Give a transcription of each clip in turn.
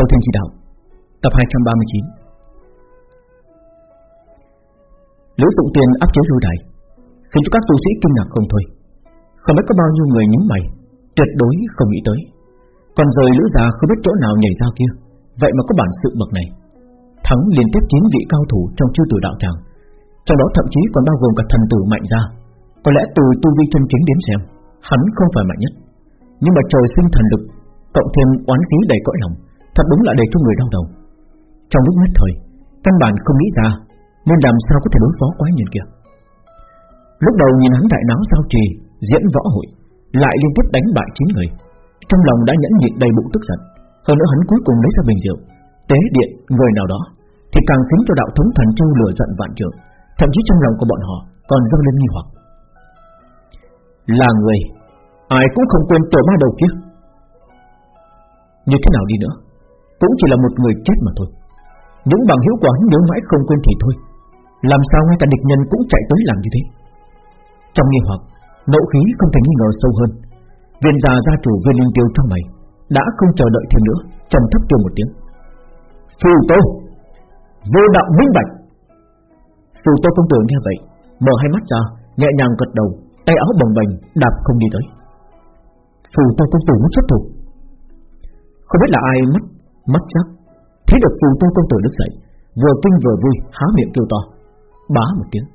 Thâu Thiên Chỉ Đạo, Tập 239 Lữ Dụng Tiền áp chế lôi đài, Khiến cho các tu sĩ kinh ngạc không thôi. Không biết có bao nhiêu người nhíu mày, Tuyệt đối không nghĩ tới. Còn rời Lữ già không biết chỗ nào nhảy ra kia, Vậy mà có bản sự bậc này. Thắng liên tiếp chín vị cao thủ trong chư tử đạo tràng, Trong đó thậm chí còn bao gồm cả thần tử mạnh ra Có lẽ từ tu vi chân chính đến xem, Hắn không phải mạnh nhất. Nhưng mà trời sinh thần lực, Cộng thêm oán khí đầy cõi lòng Thật đúng là để cho người đau đầu. Trong lúc nhất thời, Căn bản không nghĩ ra Nên làm sao có thể đối phó quái nhân kia. Lúc đầu nhìn hắn đại náo sao trì, Diễn võ hội, Lại liên tiếp đánh bại chín người, Trong lòng đã nhẫn nhịn đầy bụng tức giận. Hơn nữa hắn cuối cùng lấy ra bình rượu, Tế điện người nào đó Thì càng khiến cho đạo thống thần châu lửa giận vạn trường Thậm chí trong lòng của bọn họ Còn dâng lên nghi hoặc. Là người, Ai cũng không quên tổ ma đầu kia. Như thế nào đi nữa? Cũng chỉ là một người chết mà thôi. Những bằng hữu quán nhớ mãi không quên thì thôi. Làm sao ngay cả địch nhân cũng chạy tới làm như thế? Trong nghi hoặc, Nộ khí không thể nghi ngờ sâu hơn. Viên già gia chủ viên linh tiêu trong mày Đã không chờ đợi thêm nữa, trầm thấp tiêu một tiếng. Phù Tô! Vô đạo minh bạch! Phù Tô công tử nghe vậy, Mở hai mắt ra, Nhẹ nhàng gật đầu, Tay áo bồng bềnh, đạp không đi tới. Phù Tô công tử muốn xuất thủ. Không biết là ai mất mắt chắc Thấy được Phù Tô công tử đứng dậy, Vừa kinh vừa vui, há miệng kêu to. Bá một tiếng.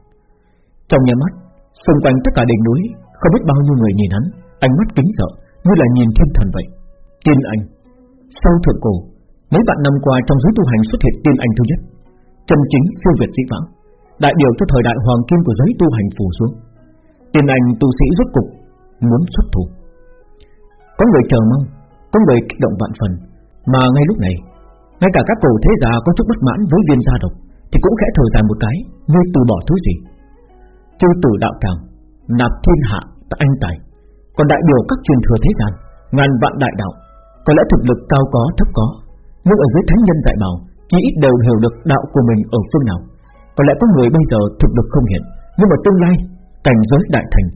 Trong nhà mắt, Xung quanh tất cả đỉnh núi, Không biết bao nhiêu người nhìn hắn, Ánh mắt kính sợ, Như là nhìn thiên thần vậy. Tiên anh, Sau thượng cổ, Mấy vạn năm qua trong giới tu hành xuất hiện tiên anh thứ nhất, Chân chính siêu việt dĩ vãng, Đại biểu cho thời đại hoàng kim của giới tu hành phủ xuống. Tiên anh tu sĩ rốt cục Muốn xuất thủ. Có người chờ mong, Có người kích động vạn phần mà ngay lúc này, Ngay cả các cổ thế gia có chút bất mãn với viên gia độc Thì cũng khẽ thở dài một cái, Như từ bỏ thứ gì. Chư tử đạo tràng Nạp thiên hạ tại anh tài, Còn đại biểu các truyền thừa thế gian, Ngàn vạn đại đạo, Có lẽ thực lực cao có, thấp có, nhưng ở dưới thánh nhân dạy bảo, Chỉ ít đều hiểu được đạo của mình ở phương nào. Có lẽ có người bây giờ thực lực không hiện, Nhưng mà tương lai, cảnh giới đại thành,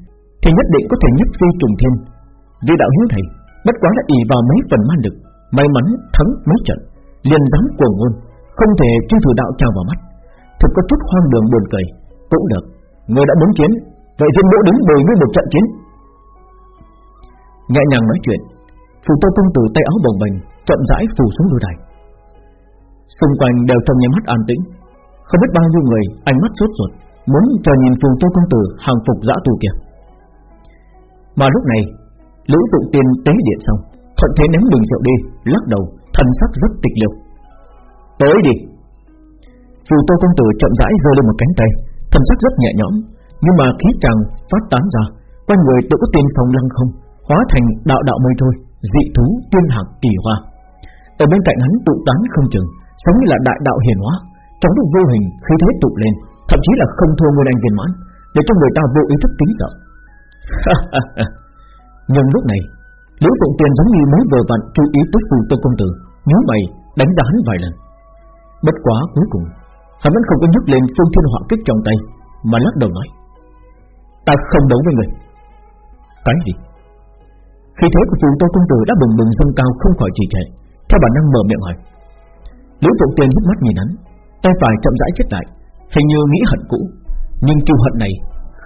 Thì nhất định có thể nhất phi trùng thiên. Vì đạo hiếu thầy, Bất quá là ỷ vào mấy phần man lực May mắn thắng mấy trận liền dám cuồng ngôn Không thể chư thủ đạo trào vào mắt Thực có chút hoang đường buồn cười Cũng được Người đã muốn chiến Vậy thiên đỗ đứng bồi với một trận chiến Nhẹ nhàng nói chuyện Phù tô công tử tay áo bồng bềnh chậm rãi phủ xuống đôi đài. Xung quanh đều trong nháy mắt an tĩnh, không biết bao nhiêu người ánh mắt sốt ruột, muốn chờ nhìn phù tô công tử hàng phục dã tù kia. Mà lúc này, Lữ Dụng Tiên tế điện xong, thuận thế ném bình rượu đi, lắc đầu, thần sắc rất tịch liêu. Tới đi. Phù tô công tử chậm rãi rơi lên một cánh tay, thần sắc rất nhẹ nhõm, nhưng mà khí chàng phát tán ra, quanh người tự có tiên phong lăng không, hóa thành đạo đạo mây trôi, dị thú tiên hạc kỳ hoa. Ở bên cạnh hắn tụ tán không chừng Giống như là đại đạo hiển hóa Trong lúc vô hình khí thế tụ lên Thậm chí là không thua nguyên anh viên mãn Để cho người ta vô ý thức tính sợ Nhưng lúc này Liễu Dụng Tiền giống như mới vừa vặn chú ý tới phù tô công tử, nhớ mày, đánh giá hắn vài lần. Bất quá cuối cùng, Hắn vẫn không có nhấc lên phương thiên họa kích trong tay, Mà lắc đầu nói, Ta không đấu với người. Cái gì? Khi thế của phù tô công tử đã bừng bừng dâng cao không khỏi trì trệ, theo bản năng mở miệng hỏi. Liễu Phụng tiền hít mắt nhìn hắn, Tay phải chậm rãi chết lại, Hình như nghĩ hận cũ, Nhưng kiêu hận này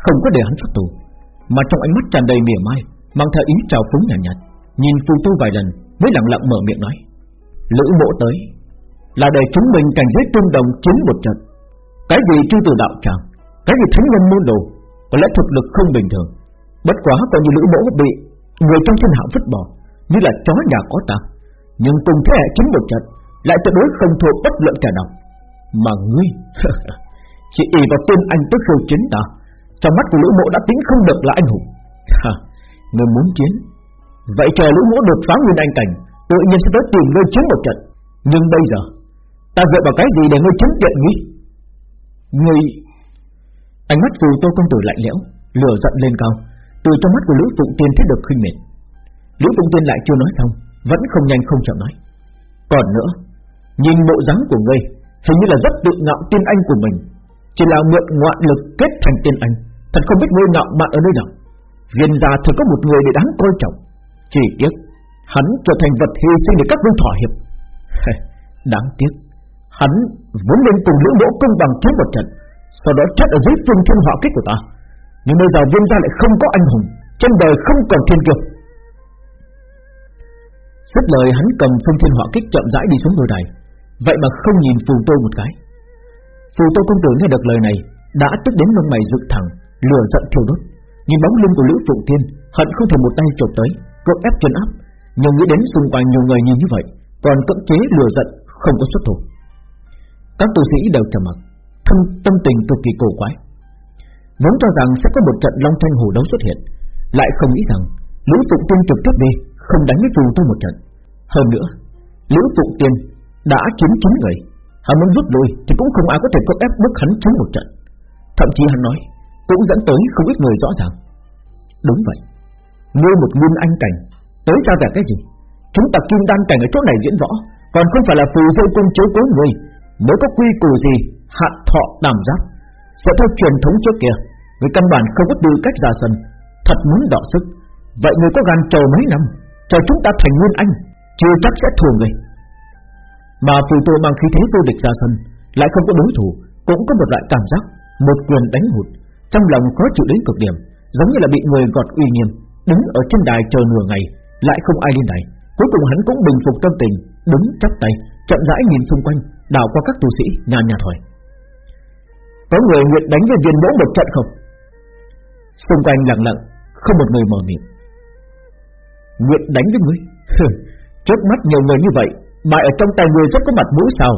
không có để hắn phát tù Mà trong ánh mắt tràn đầy mỉa mai Mang theo ý trào phúng nhàn nhạt, nhạt Nhìn phù tu vài lần mới lặng lặng mở miệng nói Lữ bộ tới Là để chúng mình cảnh giới tương đồng chiến một trận. Cái gì chư từ đạo tràng Cái gì thánh nhân môn đồ Có lẽ thực lực không bình thường. Bất quá coi như lữ mẫu bị Người trong thiên hạ vứt bỏ Như là chó nhà có tạc nhưng cùng thế hệ chính một trận Lại tuyệt đối không thua bất luận kẻ nào. Mà ngươi Chỉ ý vào tên anh tức khiêu chiến ta Trong mắt của lữ mẫu đã tính không được là anh hùng. Ngươi muốn chiến. Vậy chờ lũ ngũ đột phá nguyên anh cảnh, Tự nhiên sẽ tới tìm ngươi chiến một trận. Nhưng bây giờ, Ta dựa vào cái gì để ngươi chiến tiện nghi Ngươi, Ánh mắt phù tô công tử lạnh lẽo, Lửa giận lên cao, Từ trong mắt của Lữ Phụng Tiên thấy được khinh miệt. Lữ Phụng Tiên lại chưa nói xong, vẫn không nhanh không chậm nói. Còn nữa, Nhìn bộ dáng của ngươi, Hình như là rất tự ngạo tiên anh của mình. Chỉ là mượn ngoại lực kết thành tiên anh. Thật không biết ngươi ngạo mạn ở nơi nào. Viên gia thật có một người để đáng coi trọng. Chỉ tiếc, Hắn trở thành vật hy sinh để các ngươi thỏa hiệp. Đáng tiếc. Hắn vốn nên cùng lưỡng đỗ công bằng chiến một trận, Sau đó chết ở dưới phương thiên họa kích của ta. Nhưng bây giờ viên gia lại không có anh hùng, Trên đời không còn thiên kiêu. Dứt lời hắn cầm phương thiên họa kích chậm rãi đi xuống đồi đài. Vậy mà không nhìn phù tô một cái. Phù tô công tử nghe được lời này, Đã tức đến lông mày dựng thẳng, Lửa giận thiêu đốt. Nhìn bóng lưng của Lữ Phụng Thiên, Hận không thể một tay chụp tới Cưỡng ép chân áp. Nhưng nghĩ đến xung quanh nhiều người nhìn như vậy Còn cưỡng chế lửa giận không có xuất thủ. Các tu sĩ đều trầm mặc Tâm, tâm tình cực kỳ cổ quái. Vốn cho rằng sẽ có một trận long thanh hồ đấu xuất hiện Lại không nghĩ rằng Lữ Phụng Thiên trực tiếp đi Không đánh với phù tôi một trận. Hơn nữa Lữ Phụng Thiên đã chiếm chín người Hắn muốn rút lui thì cũng không ai có thể cưỡng ép bức hắn chiến một trận. Thậm chí hắn nói cũng dẫn tới không ít người rõ ràng. Đúng vậy. Ngươi một nguyên anh cảnh, Tới ta vẻ cái gì? Chúng ta kim đan cảnh ở chỗ này diễn võ, Còn không phải là phù dâu cung chiếu cố người. Mới có quy củ gì Hạn thọ đảm giáp Sẽ theo truyền thống trước kia. Người căn bản không có tư cách ra sân, Thật muốn đọ sức. Vậy người có gan chờ mấy năm, Chờ chúng ta thành nguyên anh, Chưa chắc sẽ thua người. Mà phù tô mang khí thế vô địch ra sân, Lại không có đối thủ, Cũng có một loại cảm giác, Một quyền đánh hụt. Trong lòng khó chịu đến cực điểm, Giống như là bị người gọt uy nghiêm, Đứng ở trên đài chờ nửa ngày, Lại không ai lên đài. Cuối cùng hắn cũng bình phục tâm tình, Đứng chắp tay, Chậm rãi nhìn xung quanh, Đảo qua các tu sĩ, nhàn nhạt hỏi. Có người nguyện đánh với viên mỗ một trận không? Xung quanh lặng lặng, Không một người mở miệng. Nguyện đánh với ngươi? Trước mắt nhiều người như vậy Bại ở trong tay người rất có mặt mũi sao?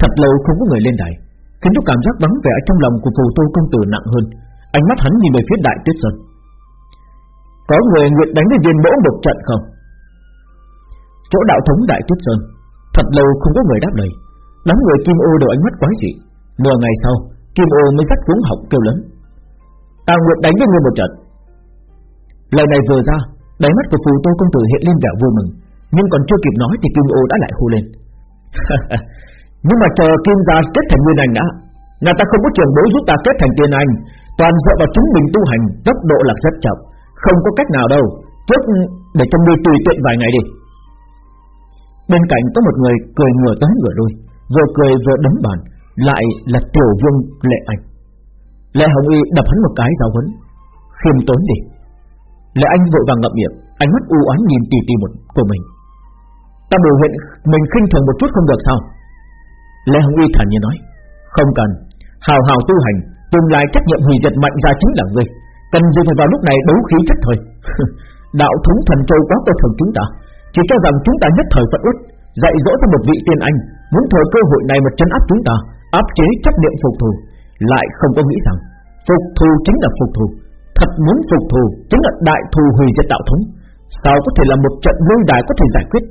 Thật lâu không có người lên đài. Khiến cho cảm giác vắng vẻ trong lòng của phù tô công tử nặng hơn. Ánh mắt hắn nhìn về phía đại tuyết sơn. Có người nguyện đánh với viên mẫu một trận không? Chỗ đạo thống đại tuyết sơn, Thật lâu không có người đáp lời. Đám người kim ô đều ánh mắt quái dị. Nửa ngày sau, Kim ô mới dắt cuống họng kêu lớn. Ta nguyện đánh với ngươi một trận. Lời này vừa ra, Đáy mắt của phù tô công tử hiện lên vẻ vui mừng. Nhưng còn chưa kịp nói thì kim ô đã lại hô lên. Nhưng mà chờ kim gia kết thành nguyên anh đã, Nhà ta không có trường bối giúp ta kết thành tiên anh. Toàn dựa vào chúng mình tu hành, Tốc độ là rất chậm, Không có cách nào đâu. Trước để cho ngươi tùy tiện vài ngày đi. Bên cạnh có một người cười ngửa tới ngửa đuôi Vừa cười vừa đấm bàn, Lại là tiểu vương Lệ Anh. Lệ Hồng Y đập hắn một cái giáo huấn, Khiêm tốn đi. Lệ Anh vội vàng ngậm miệng, Ánh mắt u oán nhìn tỉ tỉ một của mình. Ta biểu hiện mình khinh thường một chút không được sao? Lê Hồng Y thản nhiên nói, Không cần. Hào hào tu hành, Tương lai trách nhiệm hủy diệt mạnh ra chính là ngươi. Cần gì phải vào lúc này đấu khí chất thôi Đạo thống thần châu quá coi thường chúng ta. Chỉ cho rằng chúng ta nhất thời phận uất, Dạy dỗ cho một vị tiên anh, Muốn thời cơ hội này mà chấn áp chúng ta, Áp chế chấp niệm phục thù. Lại không có nghĩ rằng, Phục thù chính là phục thù. Thật muốn phục thù chính là đại thù hủy diệt đạo thống. Sao có thể là một trận lôi đài có thể giải quyết?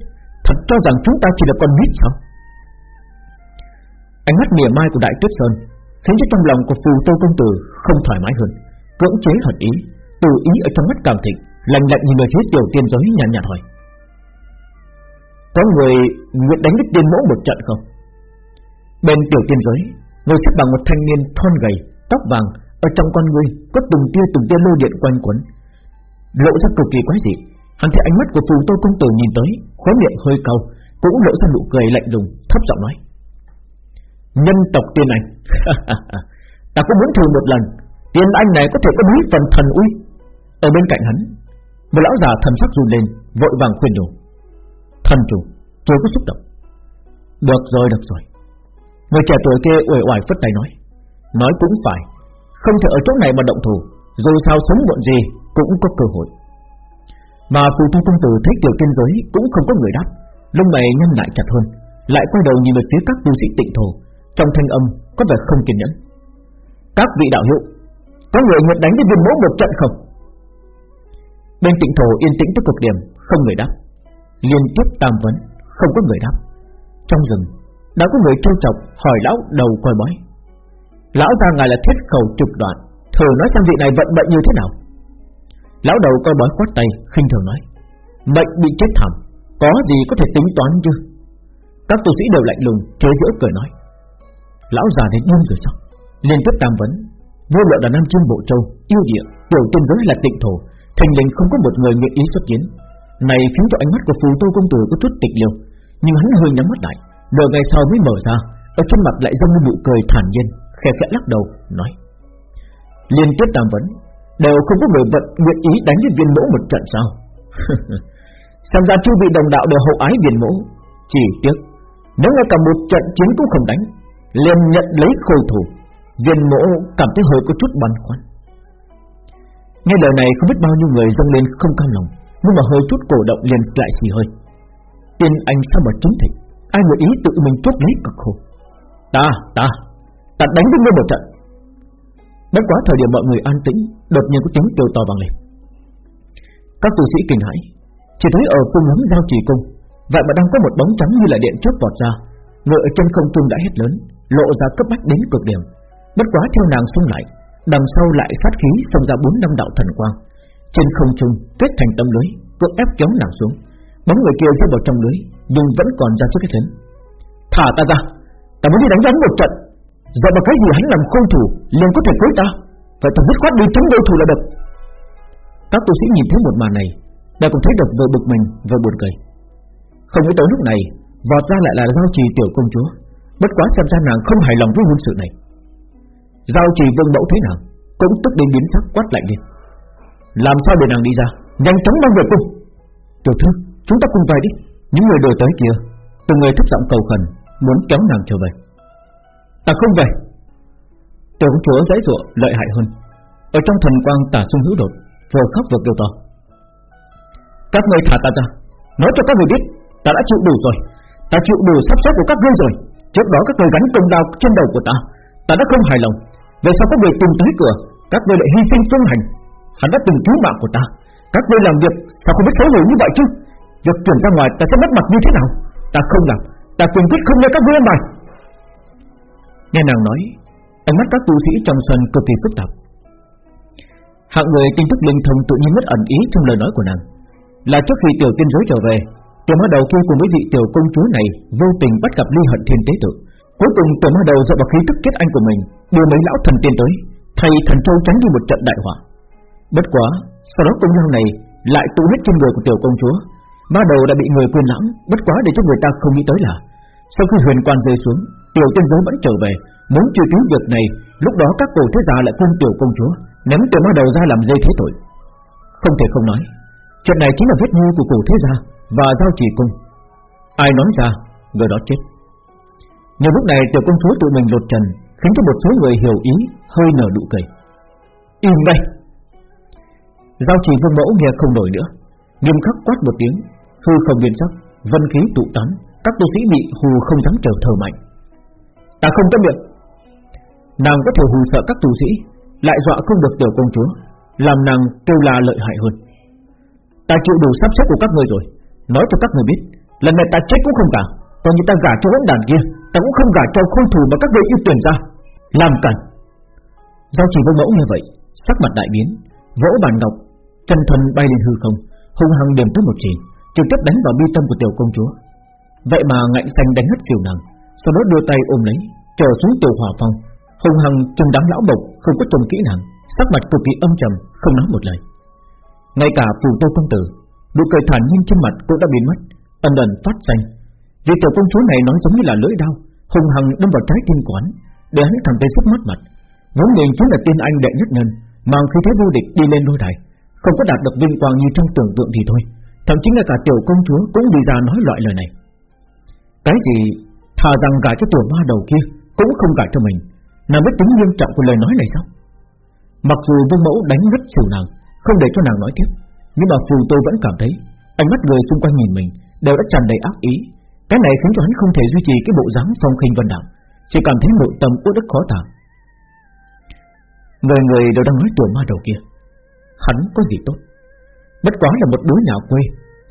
Thật cho rằng chúng ta chỉ là con nít sao? Ánh mắt mỉa mai của Đại Tuyết Sơn Khiến cho trong lòng của phù tô công tử Không thoải mái hơn Cưỡng chế hận ý Từ ý ở trong mắt càng thịnh Lạnh lạnh nhìn về phía tiểu tiên giới nhàn nhạt hỏi. Có người nguyện đánh đích tiên mẫu một trận không? Bên tiểu tiên giới Ngồi xếp bằng một thanh niên thon gầy Tóc vàng Ở trong con người có từng tia từng tia lôi điện quanh quẩn. Lộ ra cực kỳ quái dị Hắn thấy ánh mắt của phù tô công tử nhìn tới Khóe miệng hơi cầu, Cũng lộ ra nụ cười lạnh lùng Thấp giọng nói. Nhân tộc tiên anh. Ta cũng muốn thử một lần. Tiên anh này có thể có mấy phần thần uy. Ở bên cạnh hắn, Một lão già thần sắc run lên, Vội vàng khuyên nhủ. Thần chủ, tôi có xúc động. Được rồi được rồi. Người trẻ tuổi kia uể oải phất tay nói. Nói cũng phải, Không thể ở chỗ này mà động thủ, Dù sao sống muộn gì cũng có cơ hội. Mà phù thu công tử thấy tiểu tiên giới Cũng không có người đáp, Lông mày nhăn lại chặt hơn, Lại quay đầu nhìn về phía các tu sĩ tịnh thổ trong thanh âm có vẻ không kiên nhẫn. Các vị đạo hữu, Có người nguyện đánh với viên mẫu một trận không? Bên tịnh thổ yên tĩnh tới cực điểm, Không người đáp. Liên tiếp tam vấn, Không có người đáp. Trong rừng, đã có người trêu chọc, hỏi lão đầu coi bói. Lão ra ngài là thiết khẩu trục đoạn, Thử nói xem vị này vận bệnh như thế nào. Lão đầu coi bói khoát tay, khinh thường nói. Mệnh bị chết thảm, Có gì có thể tính toán chứ? Các tu sĩ đều lạnh lùng chế giễu cười nói. Lão già đến điên rồi sao? Liên tiếp tam vấn. Vô luận là Nam Trương Bộ Châu, Yêu địa, Tiểu tiên giới là tịnh thổ, Thành linh không có một người nguyện ý xuất chiến Này khiến cho ánh mắt của phù tô công tử có chút tịch liêu, Nhưng hắn hơi nhắm mắt lại, Nửa ngày sau mới mở ra, Ở trên mặt lại dâng lên nụ cười thản nhiên, Khẽ khẽ lắc đầu, nói, Liên tiếp tam vấn, Đều không có người vận nguyện ý đánh với viên mẫu một trận sao? Xem ra chư vị đồng đạo đều hậu ái viên mẫu. Chỉ tiếc, Nếu ngay cả một trận chiến cũng không đánh liền nhận lấy khôi thủ Viên mẫu cảm thấy hơi có chút băn khoăn. Nghe lời này không biết bao nhiêu người dâng lên không cam lòng Nhưng mà hơi chút cổ động liền lại xì hơi. Tiên anh sao mà chính thịnh? Ai nguyện ý tự mình chốt lấy cực khổ? Ta, ta, ta đánh với ngươi một trận. Bất quá thời điểm mọi người an tĩnh Đột nhiên có tiếng kêu to vang lên. Các tu sĩ kinh hãi Chỉ thấy ở phương hướng giao trì cung Vậy mà đang có một bóng trắng như là điện trước vọt ra Ngựa trên không trung đã hết lớn. Lộ ra cấp bách đến cực điểm. Bất quá theo nàng xung lại, Đằng sau lại sát khí xông ra bốn năm đạo thần quang. Trên không trung, kết thành tấm lưới, Cưỡng ép kéo nàng xuống. Bóng người kia rơi vào trong lưới, Nhưng vẫn còn ra trước cái thân Thả ta ra, Ta muốn đi đánh rắn một trận. Giờ mà cái gì hắn làm khôn thủ, liền có thể cưới ta. Vậy ta dứt khoát đi chống đối thủ là được. Các tu sĩ nhìn thấy một màn này, Đã cũng thấy được vừa bực mình vừa buồn cười. Không nghĩ tới lúc này, Vọt ra lại là giao trì tiểu công chúa. Bất quá xem ra nàng không hài lòng với hôn sự này. Giao trì vương mẫu thấy nàng Cũng tức đến biến sắc quát lạnh lên. Làm sao để nàng đi ra, Nhanh chóng mang về cung. Tiểu thư, chúng ta cùng về đi, Những người đời tới kia, Từng người thấp giọng cầu khẩn, Muốn kéo nàng trở về. Ta không về. Tiểu công chúa dãy ruộng lợi hại hơn. Ở trong thần quang tả sung hữu đột, Vừa khóc vừa kêu to. Các người thả ta ra, Nói cho các người biết, Ta đã chịu đủ rồi, Ta chịu đủ sắp xếp của các ngươi rồi. Trước đó các người gắn công đao trên đầu của ta Ta đã không hài lòng. Về sau các người tìm tới cửa, Các người lại hy sinh phương hành. Hắn đã từng cứu mạng của ta. Các ngươi làm việc, sao không biết xấu hổ như vậy chứ? Việc chuyển ra ngoài, ta sẽ mất mặt như thế nào? Ta không làm, Ta quyền quyết không nghe các ngươi ăn bài. Nghe nàng nói, Ánh mắt các tu sĩ trong sân cực kỳ phức tạp. Hạng người tin tức linh thông tự nhiên mất ẩn ý trong lời nói của nàng. Là trước khi tiểu tiên giới trở về Tiểu ma đầu kia cùng với vị tiểu công chúa này, Vô tình bắt gặp ly hận thiên tế tử Cuối cùng tiểu ma đầu dựa vào khí tức kết anh của mình, Đưa mấy lão thần tiên tới. Thầy thần châu tránh đi một trận đại hỏa Bất quá, Sau đó công lao này lại tụ hết trên người của tiểu công chúa. Ma đầu đã bị người quên lãng, Bất quá để cho người ta không nghĩ tới là, Sau khi huyền quan rơi xuống, Tiểu tiên giới vẫn trở về. Muốn truy cứu việc này, Lúc đó các cổ thế gia lại cung tiểu công chúa, Ném tiểu ma đầu ra làm dây thế tội. Không thể không nói, Chuyện này chính là vết nhơ của cổ thế gia. Và giao chỉ cung Ai nói ra, Người đó chết. Nhưng lúc này tiểu công chúa tự mình lột trần, Khiến cho một số người hiểu ý, Hơi nở nụ cười. Im đây. Giao chỉ vương mẫu nghe không nổi nữa. Nghiêm khắc quát một tiếng, Hư không biến sắc Vân khí tụ tán, Các tu sĩ bị hù không dám trở thở mạnh Ta không chấp nhận. Nàng có thể hù sợ các tu sĩ, Lại dọa không được tiểu công chúa, Làm nàng kêu la lợi hại hơn. Ta chịu đủ sắp xếp của các người rồi. Nói cho các người biết, Lần này ta chết cũng không cả. Còn như ta gả cho hỗn đàn kia, Ta cũng không gả cho khôn thủ mà các người yêu tuyển ra. Làm cản Giao chỉ vô mẫu như vậy, Sắc mặt đại biến, Vỗ bàn ngọc, Chân thân bay lên hư không, hung hăng điểm tới một chỉ trực tiếp đánh vào bi tâm của tiểu công chúa. Vậy mà ngạnh xanh đánh hết siêu nàng, sau đó đưa tay ôm lấy, trở xuống tiểu hỏa phong, hung hăng trong đám lão bộc, không có trông kỹ nàng, sắc mặt cực kỳ âm trầm, không nói một lời. Ngay cả phù tô công tử nụ cười thản nhiên trên mặt cũng đã biến mất ẩn ẩn phát xanh vì tiểu công chúa này nói giống như là lưỡi đau, hung hăng đâm vào trái tim quán để hắn cảm thấy sức mất mặt. Vốn mình chính là tiên anh đệ nhất nhân mang khi thế vô địch đi lên lôi đài không có đạt được vinh quang như trong tưởng tượng thì thôi. Thậm chí là cả tiểu công chúa cũng bị ra nói loại lời này. Cái gì Thà rằng gả cho tiểu ma đầu kia Cũng không gả cho mình Nàng biết tính nghiêm trọng của lời nói này sao? Mặc dù vương mẫu đánh ngất xỉu nàng Không để cho nàng nói tiếp nhưng mà phù tô vẫn cảm thấy, Ánh mắt người xung quanh nhìn mình Đều đã tràn đầy ác ý. Cái này khiến cho hắn không thể duy trì cái bộ dáng phong khinh vân đạo Chỉ cảm thấy nội tâm uất ức khó tả. Người người đều đang nói tuổi ma đầu kia, Hắn có gì tốt? Bất quá là một đứa nhà quê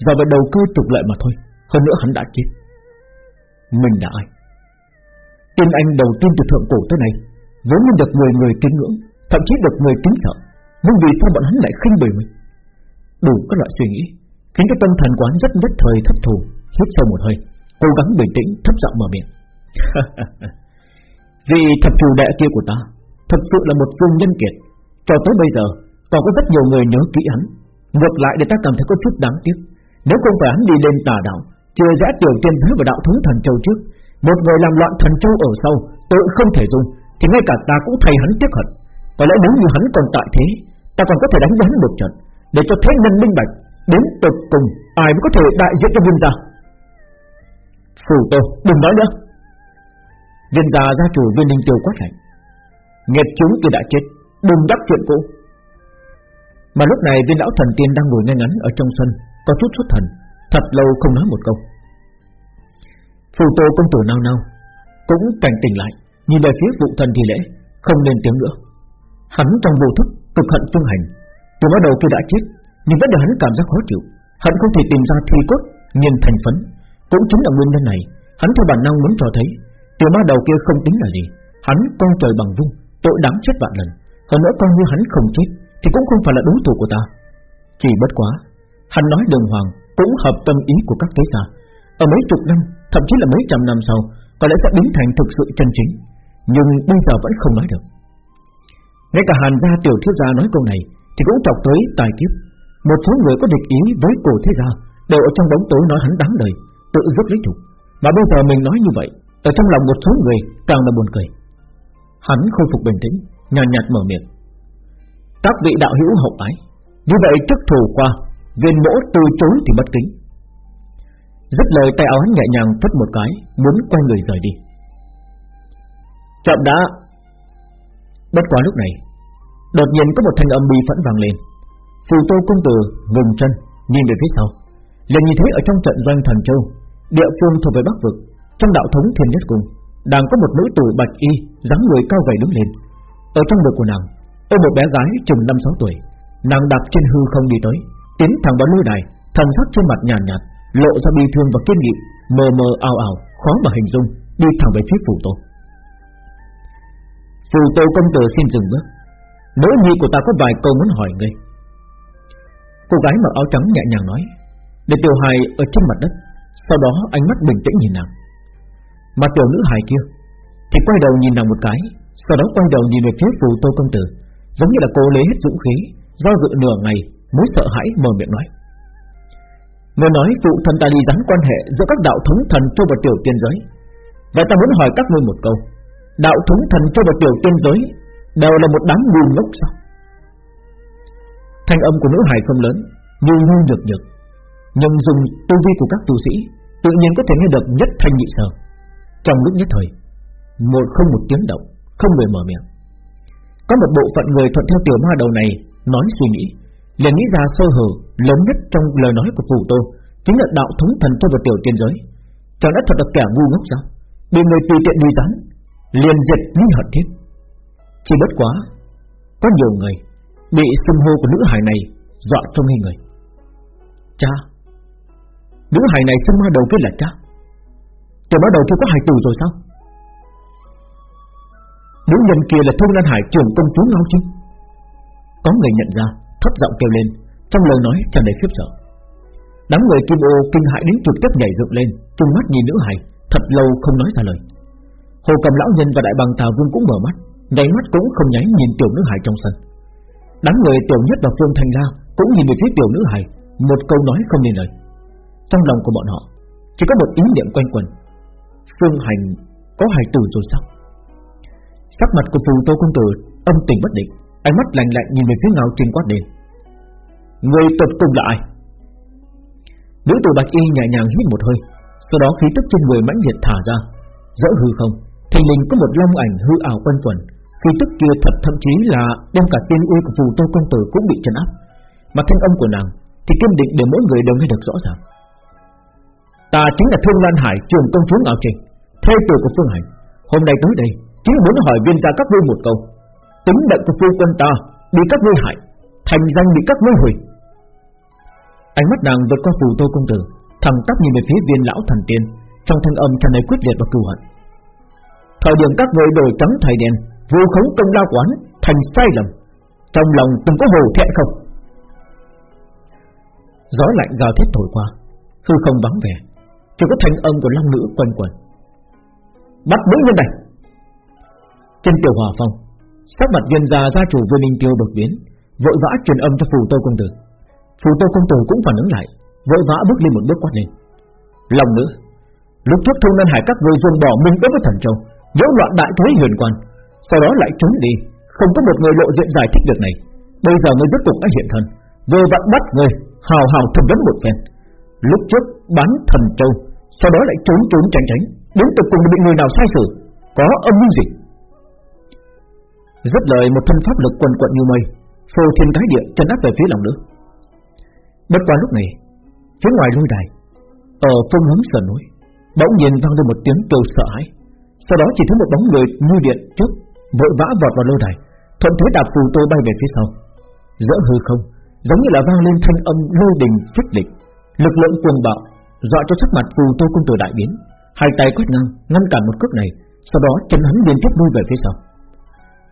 Do về đầu cơ trục lợi mà thôi, Hơn nữa hắn đã chết. Mình là ai? Tiên anh đầu tiên từ thượng cổ tới này Vốn nên được người người kính ngưỡng, Thậm chí được người kính sợ, Nhưng vì sao bọn hắn lại khinh bỉ mình? Đủ các loại suy nghĩ, Khiến cho tâm thần quán rất nhất thời thất thù, Hít sâu một hơi, Cố gắng bình tĩnh, thấp giọng mở miệng. Vì thập chủ đệ kia của ta Thật sự là một vương nhân kiệt, Cho tới bây giờ, còn có rất nhiều người nhớ kỹ hắn. Ngược lại để ta cảm thấy có chút đáng tiếc, Nếu không phải hắn đi lên tà đạo Chưa rẽ tiểu tiên giới và đạo thống thần châu trước, Một người làm loạn thần châu ở sau, Tội không thể dung Thì ngay cả ta cũng thay hắn tiếc hận. Có lẽ nếu như hắn còn tại thế, Ta còn có thể đánh hắn một trận để cho thế nhân minh bạch, Đến tận cùng ai mới có thể đại diện cho viên gia. Phù tô, đừng nói nữa. Viên gia gia chủ viên ninh tiêu quát lạnh. Nghiệp chúng thì đã chết Đừng đắc chuyện cũ. Mà lúc này viên lão thần tiên đang ngồi ngay ngắn Ở trong sân, có chút xuất thần, Thật lâu không nói một câu. Phù tô công tử nao nao, Cũng cảnh tỉnh lại, Nhìn về phía vụ thần thì lễ, Không nên tiếng nữa. Hắn trong vô thức cực hận phương hành từ bắt đầu kia đã chết, Nhưng vẫn để hắn cảm giác khó chịu. Hắn không thể tìm ra thi cốt Nghiên thành phấn. Cũng chính là nguyên nhân này, Hắn theo bản năng muốn cho thấy Từ bắt đầu kia không tính là gì. Hắn con trời bằng vung, Tội đáng chết vạn lần. Hơn nữa con như hắn không chết, Thì cũng không phải là đối thủ của ta. Chỉ bất quá, Hắn nói đường hoàng cũng hợp tâm ý của các thế gia. Ở mấy chục năm, Thậm chí là mấy trăm năm sau, Có lẽ sẽ biến thành thực sự chân chính. Nhưng bây giờ vẫn không nói được. Ngay cả hàn gia tiểu thiếu gia nói câu này thì cũng chọc tới tài kiếp. Một số người có địch ý với cổ thế gia Đều ở trong bóng tối nói hắn đáng đời Tự dứt lấy chủ Mà bây giờ mình nói như vậy Ở trong lòng một số người càng là buồn cười. Hắn khôi phục bình tĩnh Nhàn nhạt, nhạt mở miệng. Các vị đạo hữu hậu ái Như vậy trước thù qua Viên mỗ từ chối thì bất kính. Dứt lời tay áo hắn nhẹ nhàng phất một cái Muốn quay người rời đi. Chậm đã. Bất quá lúc này Đột nhiên có một thanh âm bi phẫn vang lên. Phù tô công tử ngừng chân Nhìn về phía sau. Liền nhìn thấy ở trong trận doanh thần châu Địa phương thuộc về Bắc Vực Trong đạo thống thiên nhất cung Đang có một nữ tử bạch y dáng người cao gầy đứng lên. Ở trong ngực của nàng Ôm một bé gái chừng năm sáu tuổi. Nàng đạp trên hư không đi tới tiến thẳng vào lôi đài, thần sắc trên mặt nhàn nhạt, nhạt, lộ ra bi thương và kiên nghị, mờ mờ ảo ảo, khó mà hình dung, đi thẳng về phía phù tô. phù tô công tử xin dừng bước, nữ nhi của ta có vài câu muốn hỏi ngươi. Cô gái mặc áo trắng nhẹ nhàng nói, để tiểu hài ở trên mặt đất, sau đó ánh mắt bình tĩnh nhìn nàng. Mà tiểu nữ hài kia thì quay đầu nhìn nàng một cái, sau đó quay đầu nhìn về phía phù tô công tử, giống như là cô lấy hết dũng khí, do dự nửa ngày mới sợ hãi mở miệng nói Người nói phụ thân ta đi rắn quan hệ giữa các đạo thống thần châu và tiểu tiên giới Vậy ta muốn hỏi các ngươi một câu Đạo thống thần châu và tiểu tiên giới Đều là một đám ngu ngốc sao? Thanh âm của nữ hài không lớn Như nhu nhược nhược. Nhưng dùng tu vi của các tu sĩ Tự nhiên có thể nghe được nhất thanh nhị sở. Trong lúc nhất thời, Một không một tiếng động, Không người mở miệng. Có một bộ phận người thuận theo tiểu ma đầu này Nói suy nghĩ, liền nghĩ ra sơ hở lớn nhất trong lời nói của phụ tô, chính là đạo thống thần cho vào tiểu tiên giới. Chẳng đã thật là kẻ ngu ngốc sao? Bị người tùy tiện đi rắn liền diệt nghi hận thiết chỉ bất quá có nhiều người bị xưng hô của nữ hài này dọa trong nghi người. Cha nữ hài này xưng ma đầu kia là cha. Tiểu bắt đầu kia có hài tử rồi sao? Nữ nhân kia là Thương lan hải trưởng công chúa ngao chứ có người nhận ra thấp giọng kêu lên, trong lời nói tràn đầy khiếp sợ. Đám người kim ô kinh hãi đến trực tiếp nhảy dựng lên, trừng mắt nhìn nữ hài, thật lâu không nói ra lời. Hồ cầm lão nhân và đại bằng tào vương cũng mở mắt, nháy mắt cũng không nháy nhìn tiểu nữ hài trong sân. Đám người tiểu nhất và phương thành la cũng nhìn về phía tiểu nữ hài, một câu nói không nên lời. Trong lòng của bọn họ chỉ có một ý niệm quanh quẩn. Phương hành có hài tử rồi sao? Sắc mặt của phù tô công tử âm tình bất định, Ánh mắt lạnh lạnh nhìn về phía ngao trên quát đền. Người tập cùng là ai Nữ tử bạch y nhẹ nhàng hít một hơi Sau đó khí tức trên người mãnh liệt thả ra Dỡ hư không Thì mình có một long ảnh hư ảo quanh quẩn khi tức kia thật thậm chí là Đem cả tiên uy của phù tô công tử cũng bị trấn áp Mà thanh âm của nàng Thì kiên định để mỗi người đều nghe được rõ ràng Ta chính là Thương Lan Hải Trường công chúa Ngạo Trình Thê tử của Phương Hành Hôm nay tới đây Chính muốn hỏi viên gia các ngươi một câu tính mệnh của phu quân ta bị các ngươi hại, thành danh bị các ngươi hủy. Ánh mắt nàng vượt qua phù tô công tử, thẳng tắp nhìn về phía viên lão thần tiên, trong thanh âm tràn đầy quyết liệt và cừu hận. Thời điểm các ngươi đổi trắng thay đen, vu khống công lao quán, thành sai lầm, trong lòng từng có hồ thẹn không? Gió lạnh gào thét thổi qua, hư không vắng vẻ, chỉ có thanh âm của long nữ quanh quẩn. Bắt nữ nhân này. Trên tiểu hòa phong, Sắc mặt viên già gia chủ Vương minh Tiêu đột biến, vội vã truyền âm cho Phù Tô công tử. Phù Tô công tử cũng phản ứng lại, vội vã bước lên một bước quát lên. Lòng nữ Lúc trước thông nên Hải các ngươi dùng bỏ mình đối với thần châu nhiễu loạn đại thế huyền quan, Sau đó lại trốn đi, Không có một người lộ diện giải thích được này. Bây giờ ngươi rốt cục đã hiện thân, Vừa vặn bắt người, Hào hào thẩm vấn một phen. Lúc trước bán thần châu, Sau đó lại trốn trốn tránh tránh, Đến tận cùng bị người nào sai xử, Có âm mưu gì? Rất lời một thân pháp lực quần quận như mây, Phô thiên cái địa chân áp về phía lòng nữa Bất qua lúc này, Phía ngoài lôi đài, Ở phương hướng sườn núi, Bỗng nhiên vang lên một tiếng kêu sợ hãi. Sau đó chỉ thấy một bóng người như điện trước, Vội vã vọt vào lâu đài. Thuận thế đạp phù tô bay về phía sau. Giữa hư không, Giống như là vang lên thanh âm lôi đình, phích lịch. Lực lượng cuồng bạo Dọa cho sắc mặt phù tô công tử đại biến. Hai tay quét ngang, ngăn cản một cước này, Sau đó chân hắn liên tiếp lui về phía sau.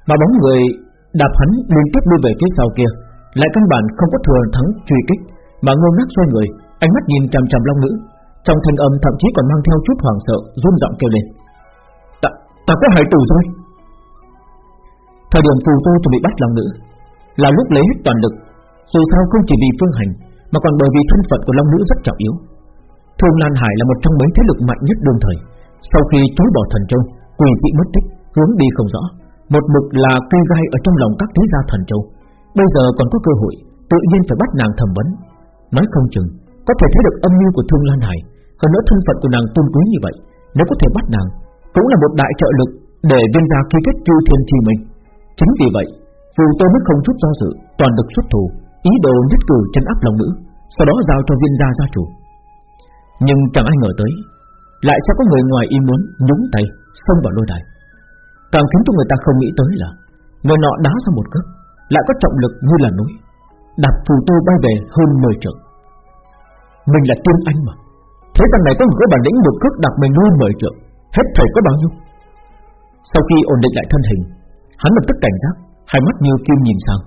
Mà bóng người đạp hắn liên tiếp lui về phía sau kia, Lại căn bản không có thừa thắng truy kích, Mà ngơ ngác xoay người, Ánh mắt nhìn chằm chằm long nữ Trong thanh âm thậm chí còn mang theo chút hoảng sợ, run giọng kêu lên. Ta, có hải tử rồi Thời điểm phù tô chuẩn bị bắt long nữ Là lúc lấy hết toàn lực. Dù sao không chỉ vì phương hành Mà còn bởi vì thân phận của long nữ rất trọng yếu. Thương Lan Hải là một trong mấy thế lực mạnh nhất đương thời. Sau khi chối bỏ thần châu Quỷ dị mất tích Hướng đi không rõ. Một mực là cây gai ở trong lòng các thế gia thần châu. Bây giờ còn có cơ hội Tự nhiên phải bắt nàng thẩm vấn. Nói không chừng Có thể thấy được âm mưu của Thương Lan Hải Hơn nữa thân phận của nàng tôn quý như vậy Nếu có thể bắt nàng cũng là một đại trợ lực Để viên gia ký kết chu thiên chi mình Chính vì vậy, Phù Tô mới không chút do dự, Toàn lực xuất thủ, Ý đồ nhất cử chân áp lòng nữ, Sau đó giao cho viên gia gia chủ. Nhưng chẳng ai ngờ tới, Lại sẽ có người ngoài ý muốn nhúng tay Xông vào lôi đài. Càng khiến cho người ta không nghĩ tới là, Người nọ đá ra một cước Lại có trọng lực như là núi, Đạp phù tô bay về hơn 10 trượng. Mình là tiên anh mà, Thế rằng này có người có bản lĩnh một cước đạp mình hơn 10 trượng. Hết thời có bao nhiêu? Sau khi ổn định lại thân hình, Hắn lập tức cảnh giác, Hai mắt như kim nhìn sang,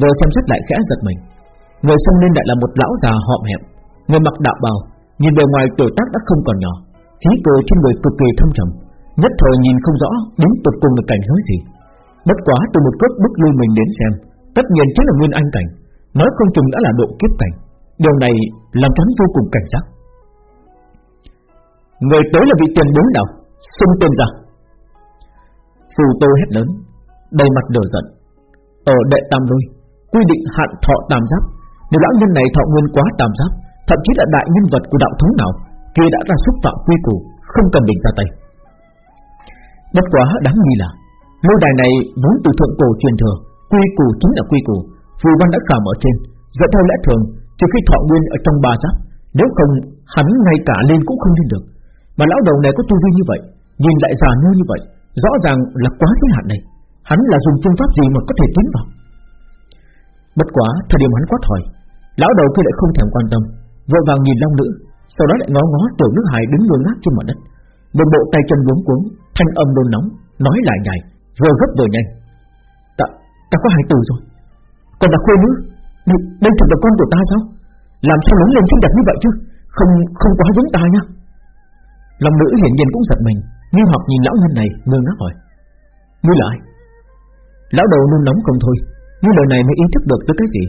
Vừa xem xét lại khẽ giật mình. Người xông lên lại là một lão già họm hẹp Người mặc đạo bào, Nhìn bề ngoài tuổi tác đã không còn nhỏ, Khí cơ trên người cực kỳ thâm trầm, Nhất thời nhìn không rõ đến tột cùng là cảnh giới gì. Bất quá từ một cước bước lui mình đến xem, Tất nhiên chính là nguyên anh cảnh, Nói không chừng đã là độ kiếp cảnh. Điều này làm hắn vô cùng cảnh giác. Người tới là vị tiền bối nào? Xung tên ra. Phù tô hét lớn, Đầy mặt đờ giận. Ở đệ tam lôi, Quy định hạn thọ tam giáp. Nếu lão nhân này thọ nguyên quá tam giáp, Thậm chí là đại nhân vật của đạo thống nào, Kia đã ra xúc phạm quy củ, Không cần mình ra tay. Bất quá đáng nghi là, Lôi đài này vốn từ thượng cổ truyền thừa, Quy củ chính là quy củ. Phù văn đã khảm ở trên, Dẫn theo lẽ thường, Trừ khi thọ nguyên ở trong ba giáp, Nếu không, hắn ngay cả lên cũng không lên được. Mà lão đầu này có tu vi như vậy Nhìn lại già nua như vậy Rõ ràng là quá giới hạn này. Hắn là dùng phương pháp gì mà có thể tiến vào? Bất quá thời điểm hắn quát hỏi Lão đầu kia lại không thèm quan tâm Vội vàng nhìn long nữ Sau đó lại ngó ngó tiểu nước hải đứng ngơ ngác trên mặt đất. Một bộ tay chân luống cuống Thanh âm đôn nóng Nói lại nhảy Vừa gấp vừa nhanh. Ta, ta có hai từ rồi. Còn là khuê nữ Đây, đây thật là con của ta sao? Làm sao lớn lên xinh đẹp như vậy chứ? Không không quá giống ta nha Lòng nữ hiển nhiên cũng giật mình, Nhưng học nhìn lão nhân này ngơ ngác hỏi, Ngươi là ai? Lão đầu nôn nóng không thôi như lời này mới ý thức được tới cái gì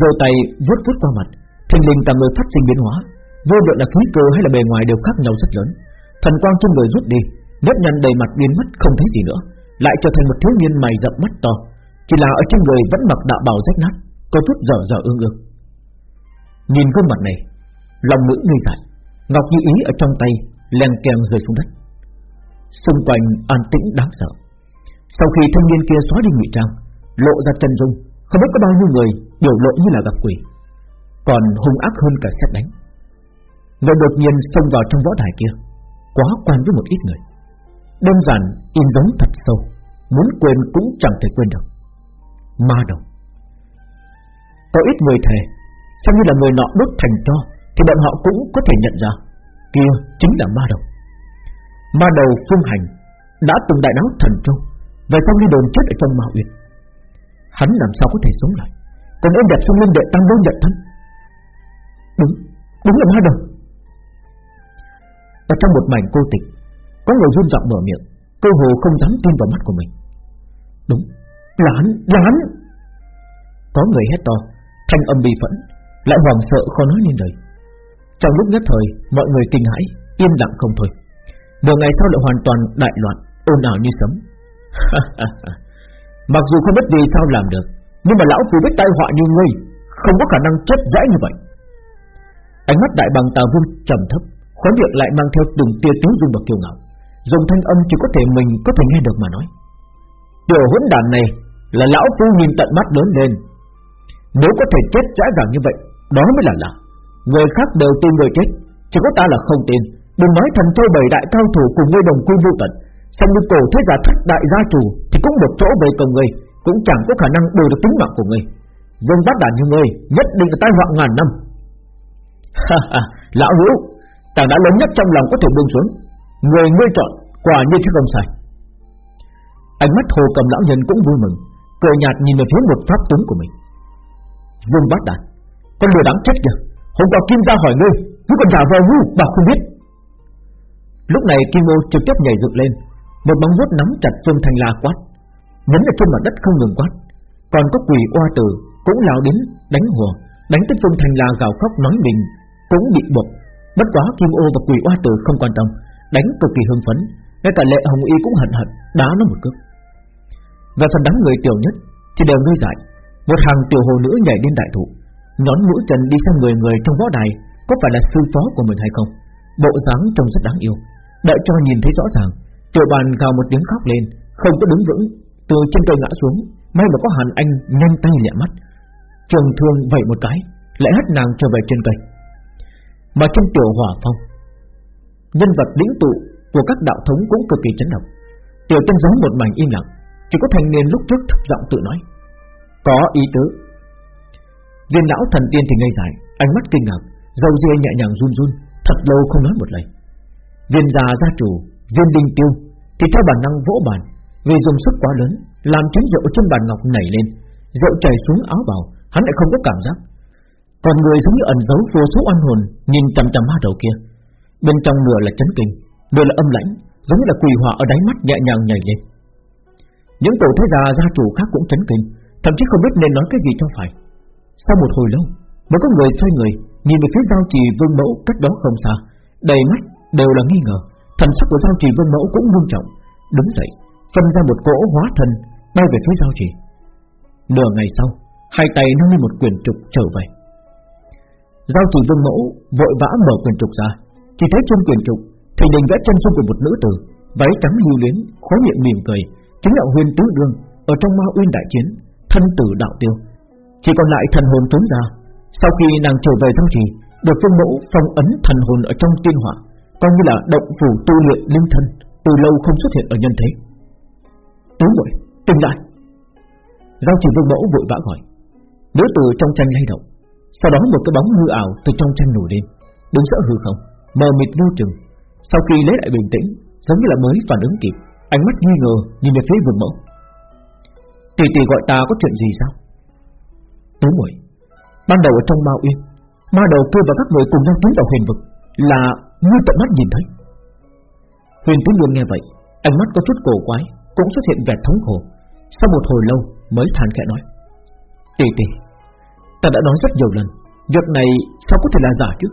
Rồi tay vuốt vuốt qua mặt Thành linh cả người phát sinh biến hóa, Vô luận là khí cơ hay là bề ngoài đều khác nhau rất lớn. Thần quang trên người rút đi, Nếp nhăn đầy mặt biến mất không thấy gì nữa, Lại trở thành một thiếu niên mày rậm mắt to, Chỉ là ở trên người vẫn mặc đạo bào rách nát, Có chút dở dở ương ương. Nhìn gương mặt này Lòng nữ ngây dại, Ngọc như ý ở trong tay len keng rơi xuống đất. Xung quanh an tĩnh đáng sợ. Sau khi thanh niên kia xóa đi ngụy trang, Lộ ra chân dung, Không biết có bao nhiêu người biểu lộ như là gặp quỷ. Còn hung ác hơn cả xét đánh. Người đột nhiên xông vào trong võ đài kia, Quá quan với một ít người. Đơn giản in giống thật sâu, Muốn quên cũng chẳng thể quên được. Ma đầu. Có ít người thề, Xem như là người nọ đốt thành cho Thì bọn họ cũng có thể nhận ra. Kia chính là ma đầu. Ma đầu phương hành Đã từng đại náo thần châu Về sau đi đồn chết ở trong ma uyên. Hắn làm sao có thể sống lại? Còn em đẹp sung linh đệ tăng đôi nhận thân. Đúng, đúng là ma đầu. Ở trong một mảnh cô tịch Có người run giọng mở miệng Cơ hồ không dám tin vào mắt của mình. Đúng, là hắn, là hắn. Có người hét to Thanh âm bị phẫn Lại hoàng sợ khó nói nên lời. Trong lúc nhất thời, Mọi người kinh hãi Yên lặng không thôi. Nửa ngày sau lại hoàn toàn đại loạn, ồn ào như sấm. Mặc dù không biết vì sao làm được, Nhưng mà lão phù biết tai họa như ngươi, Không có khả năng chết dễ như vậy. Ánh mắt đại bằng tà vương trầm thấp Khói miệng lại mang theo từng tia tiếng dung và kiêu ngạo, Dùng thanh âm chỉ có thể mình có thể nghe được mà nói. Tiểu hỗn đàn này Là lão phu nhìn tận mắt lớn lên. Nếu có thể chết dễ dàng như vậy, Đó mới là lạ. Người khác đều tin người chết, Chỉ có ta là không tin. Đừng nói thần châu bảy đại cao thủ cùng ngươi đồng quy vô tận. Xong như cổ thế giả thất đại gia chủ, Thì cũng một chỗ về cùng ngươi, Cũng chẳng có khả năng đổi được tính mạng của ngươi. Vương bát đàn như ngươi, Nhất định là tai họa ngàn năm. Lão hữu tàng đã lớn nhất trong lòng có thể buông xuống. Người ngươi chọn, quả nhiên chứ không sai. Ánh mắt hồ cầm lão nhân cũng vui mừng, Cười nhạt nhìn về phía một pháp tướng của mình. Vương bát đàn Con lừa đáng chết kìa Hôm qua Kim ra hỏi ngươi Ngươi còn giả vờ ngu bảo không biết. Lúc này Kim Ô trực tiếp nhảy dựng lên, Một bóng vuốt nắm chặt Phương Thanh La quát, Nhấn ở trên mặt đất không ngừng quát. Còn có quỷ oa tử cũng lao đến đánh hùa, Đánh tới Phương Thanh La gào khóc nói mình Cũng bị buộc. Bất quá Kim Ô và quỷ oa tử không quan tâm, Đánh cực kỳ hưng phấn, Ngay cả lệ hồng y cũng hận hận, Đá nó một cước. Và phần đám người tiểu nhất Thì đều ngây dại, Một hàng tiểu hồ nữ nhảy lên đại thụ Nhón mũi trần đi sang người người trong võ đài Có phải là sư phó của mình hay không. Bộ dáng trông rất đáng yêu. Đợi cho nhìn thấy rõ ràng, Tiểu bàn gào một tiếng khóc lên, Không có đứng vững, Từ trên cây ngã xuống, May mà có hàn anh nhanh tay lẹ mắt. Trường thương vậy một cái, Lại hất nàng trở về trên cây. Mà trong tiểu hỏa phong, Nhân vật lĩnh tụ của các đạo thống cũng cực kỳ chấn động. Tiểu tân giống một mảnh im lặng, Chỉ có thanh niên lúc trước thấp giọng tự nói, Có ý tứ. Viên lão thần tiên thì ngây dại, Ánh mắt kinh ngạc Dâu ria nhẹ nhàng run run, Thật lâu không nói một lời. Viên già gia chủ, Viên đinh tiêu, Thì theo bản năng vỗ bàn, Vì dùng sức quá lớn, Làm chén rượu trên bàn ngọc nảy lên, Rượu chảy xuống áo bào, Hắn lại không có cảm giác. Còn người giống như ẩn giấu vô số oan hồn, Nhìn chằm chằm ma đầu kia. Bên trong nửa là chấn kinh Nửa là âm lãnh, Giống như là quỳ hòa ở đáy mắt nhẹ nhàng nhảy lên. Những tổ thế già gia chủ khác cũng chấn kinh, Thậm chí không biết nên nói cái gì cho phải. Sau một hồi lâu Mới có người xoay người, Nhìn về phía giao trì vương mẫu cách đó không xa. Đầy mắt đều là nghi ngờ, Thần sắc của giao trì vương mẫu cũng nghiêm trọng. Đứng dậy, phân ra một cỗ hóa thần, Bay về phía giao trì. Nửa ngày sau, Hai tay nâng lên một quyển trục trở về. Giao trì vương mẫu Vội vã mở quyển trục ra. Chỉ thấy trên quyển trục Thì đình vẽ chân dung của một nữ tử, Váy trắng lưu luyến, khóe miệng mỉm cười, Chính là huyền tứ đương Ở trong ma uyên đại chiến, Thân tử đạo tiêu. Chỉ còn lại thần hồn trốn ra. Sau khi nàng trở về giao trì, Được vương mẫu phong ấn thần hồn ở trong tiên hỏa, Coi như là động phủ tu luyện linh thân, Từ lâu không xuất hiện ở nhân thế. Tứ muội, tỉnh lại. Giao trì vương mẫu vội vã gọi. Nữ tử trong tranh lay động. Sau đó một cái bóng hư ảo từ trong tranh nổi lên, Đứng giữa hư không, Mờ mịt vô chừng Sau khi lấy lại bình tĩnh, Giống như là mới phản ứng kịp, Ánh mắt nghi ngờ nhìn về phía vương mẫu. Tỷ tỷ gọi ta có chuyện gì sao? Tứ muội Ban đầu ở trong ma uyên Ma đầu kia và các người cùng nhau tiến vào huyền vực Là ngươi tận mắt nhìn thấy. Huyền tướng luôn nghe vậy, Ánh mắt có chút cổ quái, Cũng xuất hiện vẻ thống khổ. Sau một hồi lâu mới than khẽ nói Tỷ tỷ Ta đã nói rất nhiều lần, Việc này sao có thể là giả chứ?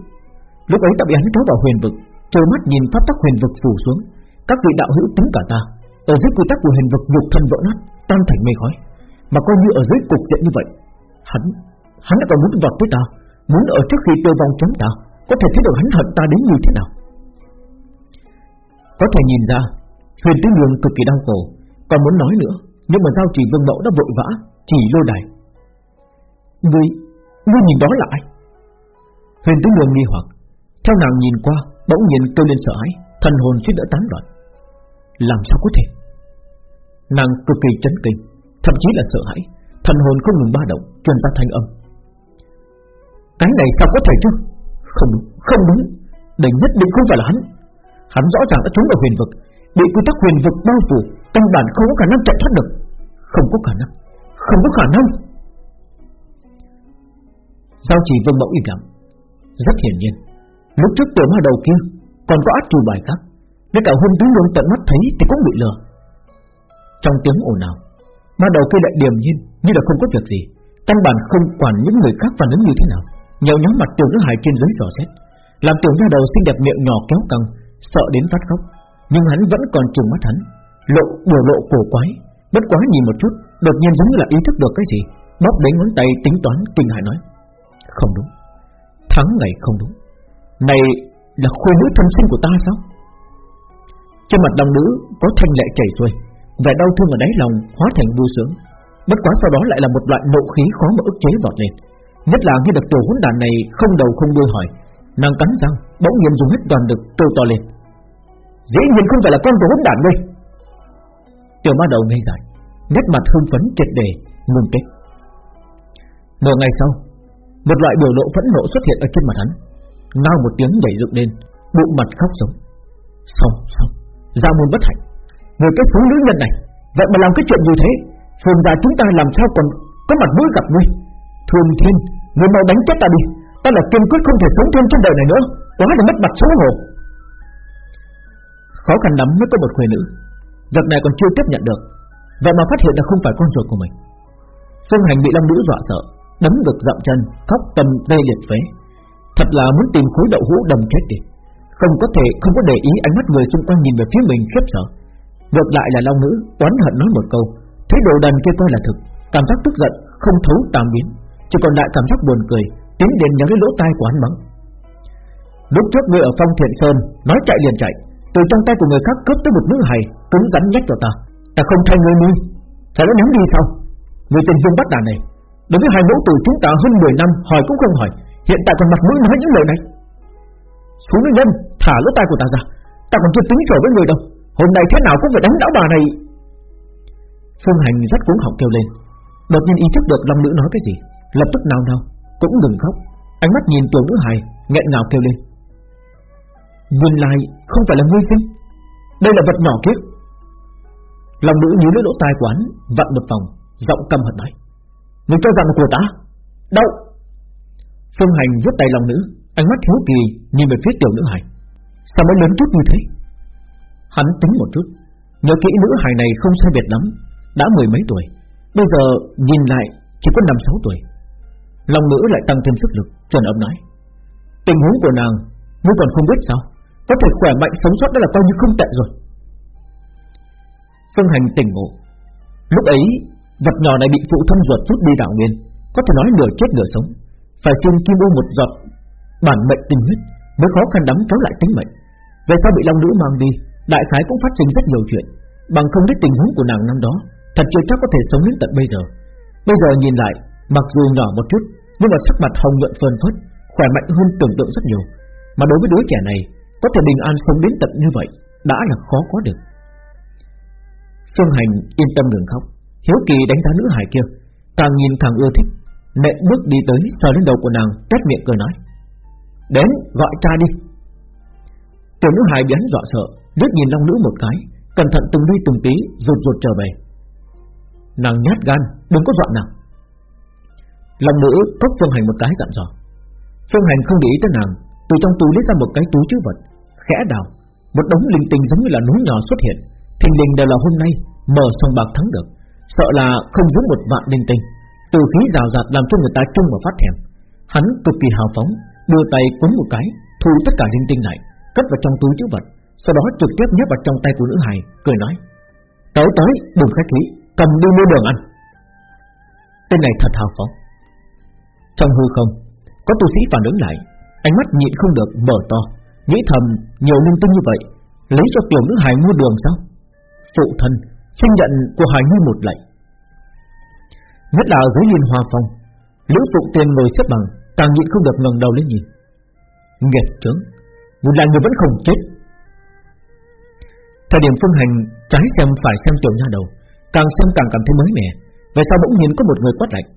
Lúc ấy ta bị hắn kéo vào huyền vực, Trơ mắt nhìn pháp tắc huyền vực phủ xuống. Các vị đạo hữu tính cả ta, Ở dưới quy tắc của huyền vực nhục thân vỡ nát, Tan thành mây khói, Mà coi như ở dưới cục diện như vậy Hắn Hắn đã còn muốn vọt tới ta Muốn ở trước khi tiêu vong chống ta Có thể thấy được hắn hận ta đến như thế nào. Có thể nhìn ra Huyền Tứ đường cực kỳ đau khổ Còn muốn nói nữa Nhưng mà giao chỉ vương mẫu đã vội vã Chỉ lôi đài. Ngươi, ngươi nhìn đó là ai? Huyền Tứ đường nghi hoặc Theo nàng nhìn qua Bỗng nhiên kêu lên sợ hãi Thần hồn suýt đỡ tán loạn. Làm sao có thể? Nàng cực kỳ chấn kinh Thậm chí là sợ hãi. Thần hồn không ngừng ba động Truyền ra thanh âm. Cái này sao có thể chứ? Không đúng, không đúng. Đây nhất định không phải là hắn. Hắn rõ ràng đã trốn vào huyền vực. Bị quy tắc huyền vực bao phủ Căn bản không có khả năng chạy thoát được. Không có khả năng Không có khả năng. Giao chỉ vương mẫu im lặng. Rất hiển nhiên Lúc trước tuổi ma đầu kia Còn có át chủ bài khác. Ngay cả hôn tứ luôn tận mắt thấy thì cũng bị lừa. Trong tiếng ồn ào mà đầu kia lại điềm nhiên, Như là không có việc gì, Căn bản không quản những người khác phản ứng như thế nào. Nhậu nhóm mặt tiểu nữ hài trên dưới dò xét, Làm tiểu nha đầu xinh đẹp miệng nhỏ kéo căng, Sợ đến phát khóc. Nhưng hắn vẫn còn trừng mắt hắn, Lộ, biểu lộ cổ quái, Bất quá nhìn một chút, Đột nhiên giống như là ý thức được cái gì, Bóp đến ngón tay tính toán kinh hại nói, Không đúng, Thắng ngày không đúng. Này là khuê nữ thân sinh của ta sao? Trên mặt đồng nữ Có thanh lệ chảy xuôi. Vẻ đau thương ở đáy lòng hóa thành vui sướng. Bất quá sau đó lại là một loại nộ khí khó mà ức chế vọt lên. Nhất là nghe được tiểu hỗn đàn này Không đầu không đuôi hỏi, Nàng cắn răng, bỗng nhiên dùng hết toàn lực kêu to lên. Dĩ nhiên không phải là con của hỗn đàn ngươi. Tiểu ma đầu ngây dại, Nét mặt hưng phấn triệt đề Ngừng kết. Nửa ngày sau, Một loại biểu lộ phẫn nộ xuất hiện ở trên mặt hắn. Ngao một tiếng nhảy dựng lên, Bụng mặt khóc giống Xong xong, Ra môn bất hạnh. Người cái số nữ nhân này, Vậy mà làm cái chuyện như thế Phương gia chúng ta làm sao còn có mặt mũi gặp ngươi Thường thiên, Người mau đánh chết ta đi. Ta là kiên quyết không thể sống thêm trên đời này nữa. Quá là mất mặt xấu hổ. Khó khăn lắm mới có một khuê nữ. Việc này còn chưa tiếp nhận được. Vậy mà phát hiện là không phải con ruột của mình. Phương Hành bị Long Nữ dọa sợ, Đấm ngực dậm chân, Khóc tâm tê liệt phế. Thật là muốn tìm khối đậu hũ đầm chết đi. Không có thể, không có để ý ánh mắt người xung quanh nhìn về phía mình khiếp sợ. Ngược lại là Long Nữ oán hận nói một câu Thấy đồ đần kia coi là thực, Cảm giác tức giận không thấu tam biến, Chỉ còn lại cảm giác buồn cười Tiến đến nhắm cái lỗ tai của hắn mắng. Lúc trước ngươi ở phong thiện sơn, Nói chạy liền chạy, Từ trong tay của người khác cướp tới một nữ hài Cứng rắn nhách vào ta Ta không thay ngươi nuôi Sao nó ném đi sao? Người tên dung bắt đàn này, Đối với hai mẫu tử chúng ta hơn 10 năm Hỏi cũng không hỏi, Hiện tại còn mặt mũi nói những lời này. Xuống nhân, Thả lỗ tai của ta ra, Ta còn chưa tính trở với người đâu. Hôm nay thế nào cũng phải đánh lão bà này. Phương Hành rất cuống họng kêu lên. Đột nhiên ý thức được Long Nữ nói cái gì, Lập tức nào nào Cũng ngừng khóc. Ánh mắt nhìn tiểu nữ hài nghẹn ngào kêu lên. Nguyên lai không phải là ngươi sinh Đây là vật nhỏ kiếp Long nữ nhíu lưỡi lỗ tai quán Vặn một vòng, Giọng căm hận nói. Ngươi cho rằng là của ta? Đâu? Phương Hành vuốt tay lòng nữ Ánh mắt hiếu kỳ nhìn về phía tiểu nữ hài Sao mới lớn chút như thế? Hắn tính một chút, Nhớ kỹ nữ hài này không sai biệt lắm, Đã mười mấy tuổi, Bây giờ nhìn lại chỉ có năm sáu tuổi. Lòng nữ lại tăng thêm sức lực, Trần ấm nói. Tình huống của nàng Ngươi còn không biết sao, Có thể khỏe mạnh sống sót đó là coi như không tệ rồi. Phương Hành tỉnh ngộ. Lúc ấy, Vật nhỏ này bị phụ thân ruột rút đi đảo nguyên, Có thể nói nửa chết nửa sống. Phải xin kim u một giọt Bản mệnh tình huyết, Mới khó khăn đắm kéo lại tính mệnh. Về sau bị long nữ mang đi Đại khái cũng phát sinh rất nhiều chuyện, Bằng không biết tình huống của nàng năm đó, Thật chưa chắc có thể sống đến tận bây giờ. Bây giờ nhìn lại, Mặc dù nhỏ một chút, Nhưng mà sắc mặt hồng nhuận phơn phất, Khỏe mạnh hơn tưởng tượng rất nhiều. Mà đối với đứa trẻ này, Có thể bình an sống đến tận như vậy, Đã là khó có được. Phương Hành yên tâm ngừng khóc. Hiếu kỳ đánh giá nữ hải kia, Càng nhìn càng ưa thích. Nện bước đi tới, sờ lên đầu của nàng, Tét miệng cười nói, Đến, gọi cha đi. Tiểu nữ hải biến dọa sợ, liếc nhìn long nữ một cái, Cẩn thận từng đi từng tí, rụt rụt trở về. Nàng nhát gan, Đừng có dọa nàng. Long nữ cốc Phương Hành một cái dặn dò. Phương Hành không để ý tới nàng, Từ trong túi lấy ra một cái túi chứa vật, Khẽ đào. Một đống linh tinh giống như là núi nhỏ xuất hiện, Thình lình đều là hôm nay, Mở sòng bạc thắng được. Sợ là không dưới một vạn linh tinh. Từ khí rào rạt làm cho người ta trông và phát thèm. Hắn cực kỳ hào phóng, Đưa tay cuốn một cái, Thu tất cả linh tinh này. Cất vào trong túi chữ vật, Sau đó trực tiếp nhét vào trong tay của nữ hài, Cười nói Tới tới đừng khách khí, Cầm đi mua đường ăn. Tên này thật hào phóng. Trong hư không, Có tu sĩ phản ứng lại, Ánh mắt nhịn không được mở to, Nghĩ thầm nhiều linh tinh như vậy, Lấy cho tiểu nữ hài mua đường sao? Phụ thân Xin nhận của hài như một lệnh Nhất là dưới liên hoa phong, Lữ phụ tiền ngồi xếp bằng Càng nhịn không được ngẩng đầu lên nhìn. Nghiệt trướng. Một là người vẫn không chết. Thời điểm phương hành Trái xem phải xem tiểu nha đầu, Càng xem càng cảm thấy mới mẻ, Về sau bỗng nhiên có một người quát lạnh.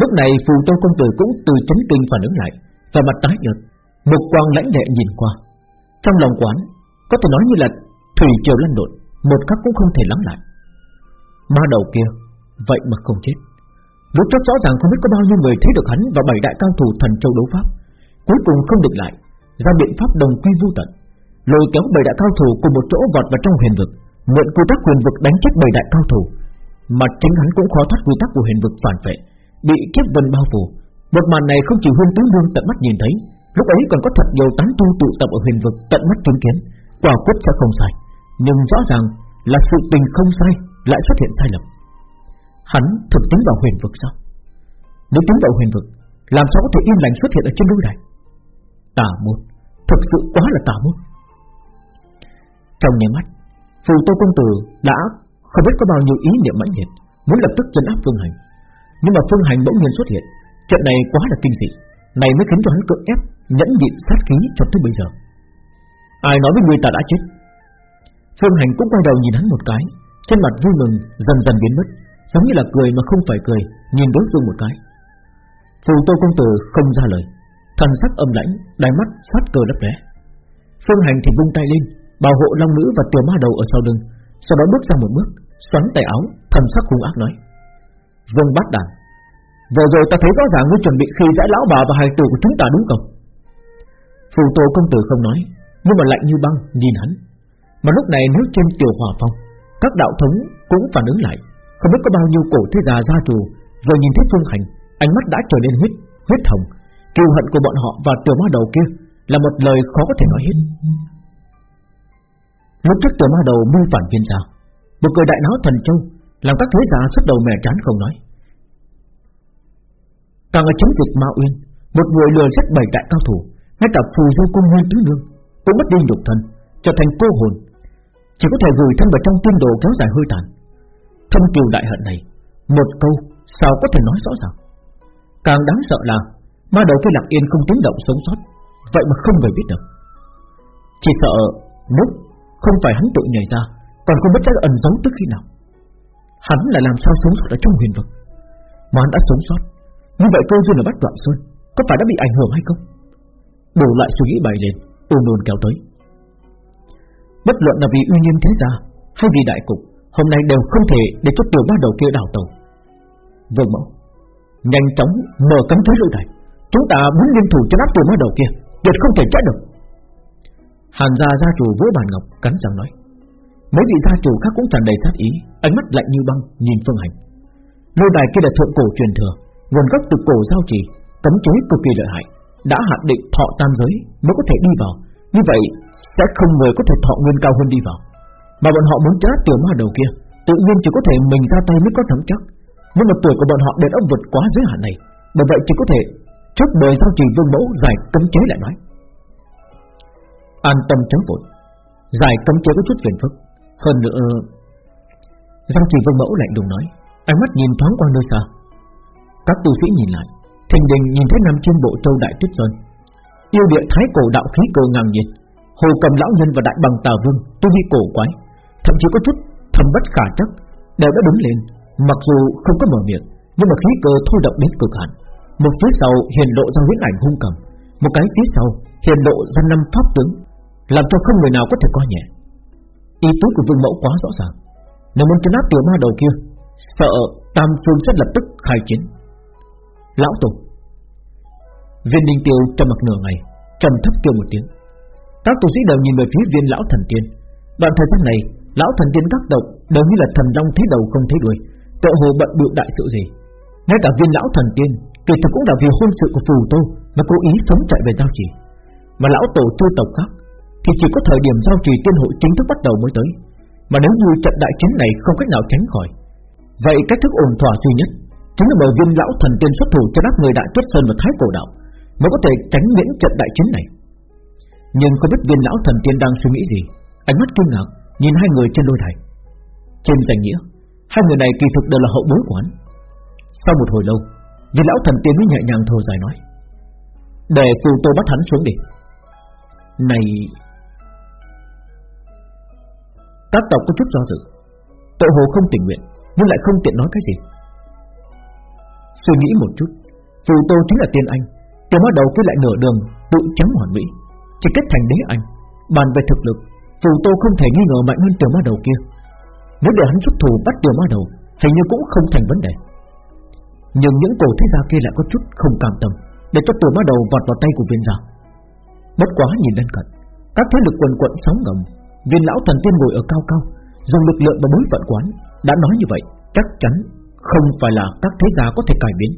Lúc này phù châu công tử cũng từ chấn kinh phản ứng lại Và mặt tái nhợt Một quang lãnh đệ nhìn qua. Trong lòng quán, Có thể nói như là thủy triều lăn lộn, Một khắc cũng không thể lắng lại. Ma đầu kia, Vậy mà không chết. Lúc trước rõ ràng không biết có bao nhiêu người thấy được hắn Và bảy đại cao thủ thần châu đấu pháp, Cuối cùng không địch lại. Ra biện pháp đồng quy vu tận Lôi kéo bảy đại cao thủ cùng một chỗ vọt vào trong huyền vực Mượn quy tắc huyền vực đánh chết bảy đại cao thủ Mà chính hắn cũng khó thoát quy tắc của huyền vực phản vệ Bị kiếp vân bao phủ Một màn này không chỉ huyên tướng vương tận mắt nhìn thấy Lúc ấy còn có thật nhiều tán tu tụ tập ở huyền vực tận mắt chứng kiến, quả quyết sẽ không sai. Nhưng rõ ràng là sự tình không sai lại xuất hiện sai lầm. Hắn thực tính vào huyền vực sao? Nếu tính vào huyền vực, làm sao có thể yên lành xuất hiện ở trên núi này? Tà môn, thực sự quá là tà môn. Trong nháy mắt, phù tô công tử đã không biết có bao nhiêu ý niệm mãnh liệt, muốn lập tức chân áp phương hành. Nhưng mà phương hành bỗng nhiên xuất hiện, chuyện này quá là kinh dị, này mới khiến cho hắn cưỡng ép nhẫn nhịn sát khí cho tới bây giờ. Ai nói với người ta đã chết? Phương hành cũng quay đầu nhìn hắn một cái, trên mặt vui mừng dần dần biến mất, giống như là cười mà không phải cười, nhìn đối phương một cái. Phù Tô công tử không ra lời, thần sắc âm lãnh, đáy mắt sát cơ lấp lóe. Phương hành thì vung tay lên, bảo hộ long nữ và tiểu ma đầu ở sau lưng, sau đó bước ra một bước, xoắn tay áo, thần sắc hung ác nói: Vương Bát Đàn, vừa rồi ta thấy rõ ràng ngươi chuẩn bị khi giải lão bà và hài tử của chúng ta đúng không? Phù Tô công tử không nói, nhưng mà lạnh như băng nhìn hắn. Mà lúc này nếu trên tiểu hòa phong, các đạo thống cũng phản ứng lại, không biết có bao nhiêu cổ thế già gia chủ vừa nhìn thấy Phương Hành, ánh mắt đã trở nên huyết huyết hồng, kiêu hận của bọn họ và tiểu ma đầu kia là một lời khó có thể nói hết. Lúc trước tiểu ma đầu mưu phản viên gia, một cười đại náo thần châu, làm các thế giả xuất đầu mè chán không nói. Càng ở chống dịch Ma Uyên, một người lừa giết bảy đại cao thủ, ngay cả phù du cung nguyên tứ lương cũng mất đi nhục thân, trở thành cô hồn, chỉ có thể gửi thân vào trong tiên đồ kéo dài hơi tàn. Thâm kiều đại hận này, một câu sao có thể nói rõ ràng. Càng đáng sợ là ma đầu kia lặng yên không tiếng động sống sót, vậy mà không người biết được. Chỉ sợ lúc không phải hắn tự nhảy ra, còn không biết chắc ẩn giấu tức khi nào. Hắn là làm sao sống sót ở trong huyền vực, mà hắn đã sống sót, như vậy cơ duyên ở bắt đoạn xuân có phải đã bị ảnh hưởng hay không? Đủ lại suy nghĩ bày lên, ôn nôn kéo tới. Bất luận là vì uy nghiêm thế gia hay vì đại cục, hôm nay đều không thể để cho tiểu ba đầu kia đảo tàu. Vương mẫu, nhanh chóng mở cấm thế lưu này, chúng ta muốn liên thủ cho áp từ mới đầu kia, tuyệt không thể chết được. Hàn gia gia chủ vỗ bàn ngọc cắn răng nói. Mấy vị gia chủ khác cũng tràn đầy sát ý, ánh mắt lạnh như băng nhìn Phương Hành. Lôi đài kia là thượng cổ truyền thừa, nguồn gốc từ cổ giao trì, cấm chế cực kỳ lợi hại, đã hạn định thọ tam giới mới có thể đi vào. Như vậy sẽ không người có thể thọ nguyên cao hơn đi vào. Mà bọn họ muốn chết tiểu ma đầu kia, tự nhiên chỉ có thể mình ra tay mới có thắng chắc. Nhưng mà tuổi của bọn họ đều đã vượt quá giới hạn này, bởi vậy chỉ có thể trước đời giao trì vương mẫu giải cấm chế lại nói. An tâm chớ vội, giải cấm chế có chút phiền phức. Hơn nữa, giao trì vương mẫu lạnh đùng nói, ánh mắt nhìn thoáng qua nơi xa. Các tu sĩ nhìn lại, thình đình nhìn thấy nằm trên bộ châu đại tuyết sơn, yêu địa thái cổ đạo khí cơ ngang nhiên Hồ cầm lão nhân và đại bằng tà vương Tu vi cổ quái Thậm chí có chút thầm bất khả chắc Đều đã đứng lên Mặc dù không có mở miệng Nhưng mà khí cơ thôi động đến cực hạn một phía sau hiện lộ ra huyết ảnh hung cầm, Một cái phía sau hiện lộ ra năm pháp tướng, Làm cho không người nào có thể coi nhẹ. Ý tứ của vương mẫu quá rõ ràng. Nếu muốn chấn áp tiểu ma đầu kia, Sợ tam phương sẽ lập tức khai chiến. Lão Tổ, Viên Ninh Tiêu trầm mặc nửa ngày, trầm thấp kêu một tiếng. Các tu sĩ đều nhìn về phía viên lão thần tiên. Đoạn thời gian này, Lão thần tiên các tộc đều như là thần long thế đầu không thấy đuôi Tự hồ bận bịu đại sự gì. Ngay cả viên lão thần tiên Kỳ thực cũng là vì hôn sự của phù tô Mà cố ý sống chạy về giao trì. Mà lão tổ chư tộc khác Thì chỉ có thời điểm giao trì tiên hội chính thức bắt đầu mới tới. Mà nếu như trận đại chiến này không cách nào tránh khỏi, Vậy cách thức ổn thỏa duy nhất Chính là bởi viên lão thần tiên xuất thủ cho đáp người đại tuyết sơn và thái cổ đạo Mới có thể tránh miễn trận đại chiến này. Nhưng không biết viên lão thần tiên đang suy nghĩ gì, Ánh mắt kinh ngạc Nhìn hai người trên lôi đài. Trên danh nghĩa, Hai người này kỳ thực đều là hậu bối của hắn Sau một hồi lâu vì lão thần tiên mới nhẹ nhàng thở dài nói, Để phù tô bắt hắn xuống đi. Này, Các tộc có chút do dự. Tội hồ không tình nguyện, Nhưng lại không tiện nói cái gì. Suy nghĩ một chút, Phù tô chính là tiên anh. Từ bắt đầu cứ lại nửa đường, Tự chấm hoàn mỹ. Chỉ kết thành đế anh, Bàn về thực lực, Phù Tô không thể nghi ngờ mạnh hơn tiểu ma đầu kia. Nếu để hắn xuất thủ bắt tiểu ma đầu, Hình như cũng không thành vấn đề. Nhưng những cổ thế gia kia lại có chút không cam tâm Để cho tiểu ma đầu vọt vào tay của viên gia Bất quá nhìn lên cận Các thế lực quần quận sóng ngầm Viên lão thần tiên ngồi ở cao cao Dùng lực lượng và bối phận quán Đã nói như vậy chắc chắn không phải là các thế gia có thể cải biến